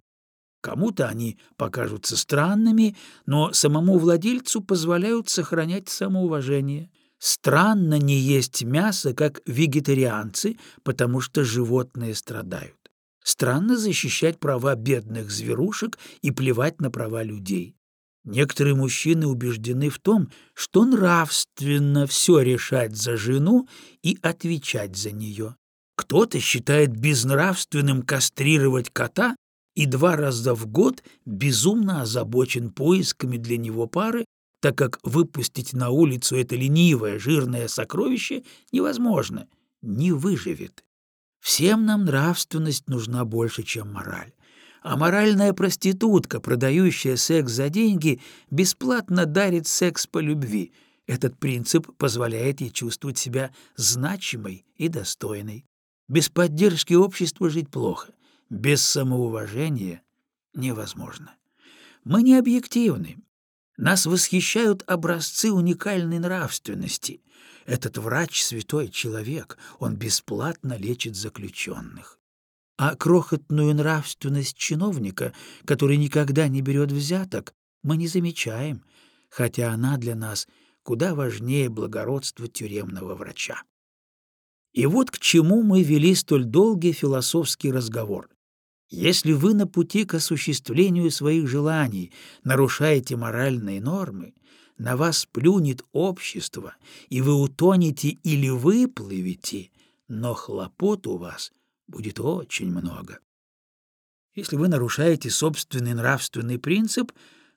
Кому-то они покажутся странными, но самому владельцу позволяют сохранять самоуважение. Странно не есть мясо, как вегетарианцы, потому что животные страдают. Странно защищать права бедных зверушек и плевать на права людей. Некоторые мужчины убеждены в том, что нравственно все решать за жену и отвечать за нее. Кто-то считает безнравственным кастрировать кота и два раза в год безумно озабочен поисками для него пары, так как выпустить на улицу это ленивое, жирное сокровище невозможно, не выживет. Всем нам нравственность нужна больше, чем мораль. А моральная проститутка, продающая секс за деньги, бесплатно дарит секс по любви. Этот принцип позволяет ей чувствовать себя значимой и достойной. Без поддержки общества жить плохо, без самоуважения невозможно. Мы не объективны, нас восхищают образцы уникальной нравственности. Этот врач — святой человек, он бесплатно лечит заключенных. А крохотную нравственность чиновника, который никогда не берет взяток, мы не замечаем, хотя она для нас куда важнее благородства тюремного врача. И вот к чему мы вели столь долгий философский разговор. Если вы на пути к осуществлению своих желаний нарушаете моральные нормы, на вас плюнет общество, и вы утонете или выплывете, но хлопот у вас будет очень много. Если вы нарушаете собственный нравственный принцип,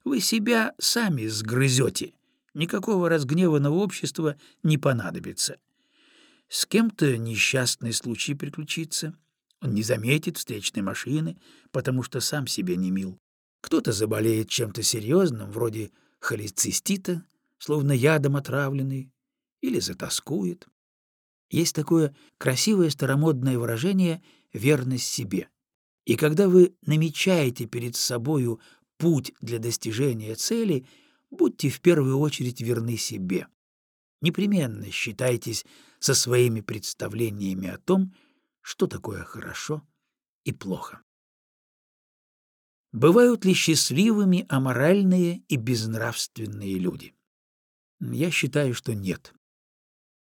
вы себя сами сгрызете. Никакого разгневанного общества не понадобится. С кем-то несчастный случай приключится. Он не заметит встречной машины, потому что сам себе не мил. Кто-то заболеет чем-то серьезным, вроде холецистита, словно ядом отравленный, или затаскует. Есть такое красивое старомодное выражение «верность себе». И когда вы намечаете перед собою путь для достижения цели, будьте в первую очередь верны себе непременно считайтесь со своими представлениями о том, что такое хорошо и плохо. Бывают ли счастливыми аморальные и безнравственные люди? Я считаю, что нет.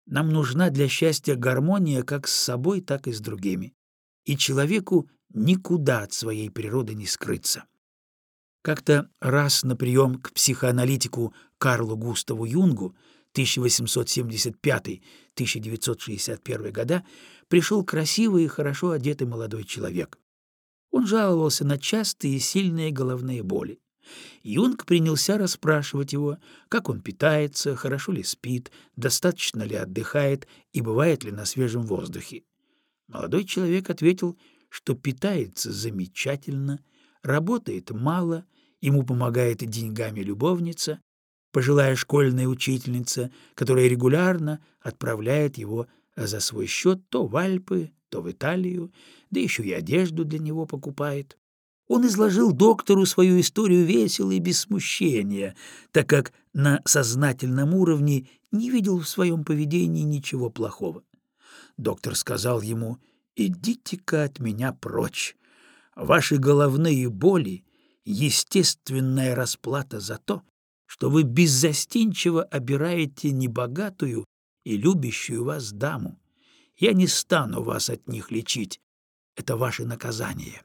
Нам нужна для счастья гармония как с собой, так и с другими. И человеку никуда от своей природы не скрыться. Как-то раз на прием к психоаналитику Карлу Густаву Юнгу 1875-1961 года пришел красивый и хорошо одетый молодой человек. Он жаловался на частые и сильные головные боли. Юнг принялся расспрашивать его, как он питается, хорошо ли спит, достаточно ли отдыхает и бывает ли на свежем воздухе. Молодой человек ответил, что питается замечательно, работает мало, ему помогает деньгами любовница, пожилая школьная учительница, которая регулярно отправляет его за свой счет то в Альпы, то в Италию, да еще и одежду для него покупает. Он изложил доктору свою историю весело и без смущения, так как на сознательном уровне не видел в своем поведении ничего плохого. Доктор сказал ему, «Идите-ка от меня прочь. Ваши головные боли — естественная расплата за то, что вы беззастенчиво обираете небогатую и любящую вас даму. Я не стану вас от них лечить. Это ваше наказание.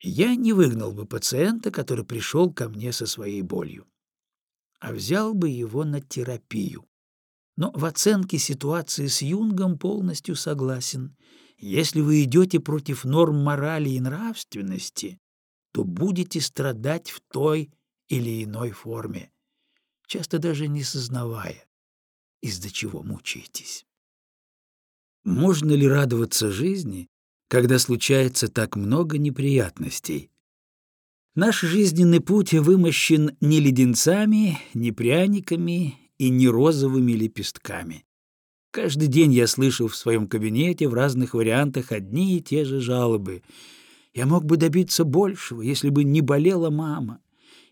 Я не выгнал бы пациента, который пришел ко мне со своей болью, а взял бы его на терапию. Но в оценке ситуации с Юнгом полностью согласен. Если вы идете против норм морали и нравственности, то будете страдать в той или иной форме, часто даже не сознавая, из-за чего мучаетесь. Можно ли радоваться жизни, когда случается так много неприятностей? Наш жизненный путь вымощен не леденцами, не пряниками и не розовыми лепестками. Каждый день я слышу в своем кабинете в разных вариантах одни и те же жалобы. Я мог бы добиться большего, если бы не болела мама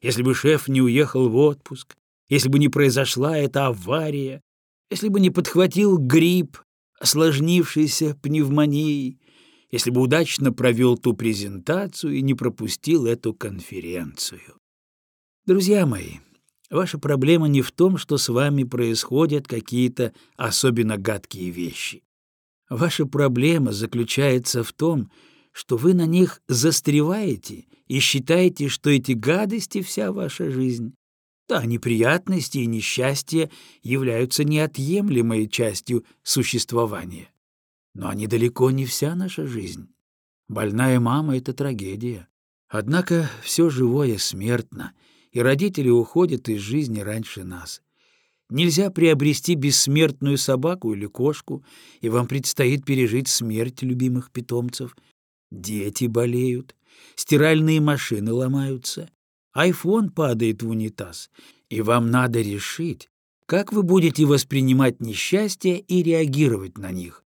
если бы шеф не уехал в отпуск, если бы не произошла эта авария, если бы не подхватил грипп, осложнившийся пневмонией, если бы удачно провел ту презентацию и не пропустил эту конференцию. Друзья мои, ваша проблема не в том, что с вами происходят какие-то особенно гадкие вещи. Ваша проблема заключается в том, что вы на них застреваете и считаете, что эти гадости — вся ваша жизнь. Да, неприятности и несчастья являются неотъемлемой частью существования. Но они далеко не вся наша жизнь. Больная мама — это трагедия. Однако все живое смертно, и родители уходят из жизни раньше нас. Нельзя приобрести бессмертную собаку или кошку, и вам предстоит пережить смерть любимых питомцев. Дети болеют, стиральные машины ломаются, айфон падает в унитаз, и вам надо решить, как вы будете воспринимать несчастья и реагировать на них.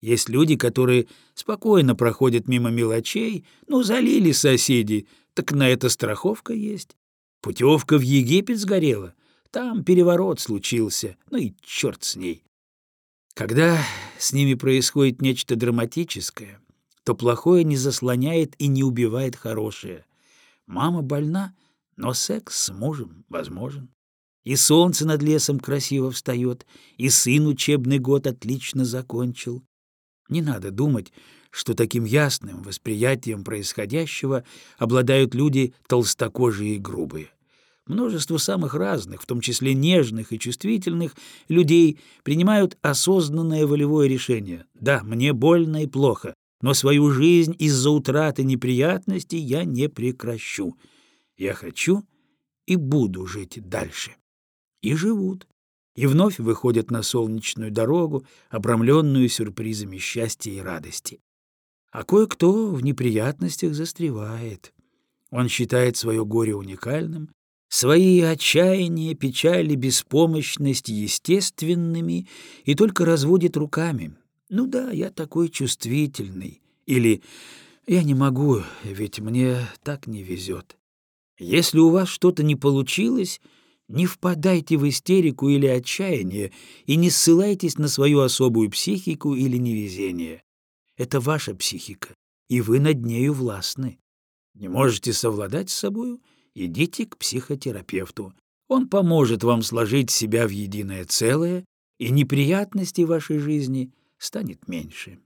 Есть люди, которые спокойно проходят мимо мелочей, ну, залили соседи, так на это страховка есть. Путевка в Египет сгорела, там переворот случился, ну и черт с ней. Когда с ними происходит нечто драматическое, что плохое не заслоняет и не убивает хорошее. Мама больна, но секс с мужем возможен. И солнце над лесом красиво встает, и сын учебный год отлично закончил. Не надо думать, что таким ясным восприятием происходящего обладают люди толстокожие и грубые. Множество самых разных, в том числе нежных и чувствительных, людей принимают осознанное волевое решение. Да, мне больно и плохо, но свою жизнь из-за утраты неприятностей я не прекращу. Я хочу и буду жить дальше. И живут. И вновь выходят на солнечную дорогу, обрамленную сюрпризами счастья и радости. А кое-кто в неприятностях застревает. Он считает свое горе уникальным, свои отчаяния, печали, беспомощность естественными и только разводит руками. «Ну да, я такой чувствительный» или «Я не могу, ведь мне так не везет». Если у вас что-то не получилось, не впадайте в истерику или отчаяние и не ссылайтесь на свою особую психику или невезение. Это ваша психика, и вы над нею властны. Не можете совладать с собою? Идите к психотерапевту. Он поможет вам сложить себя в единое целое, и неприятностей вашей жизни станет меньше.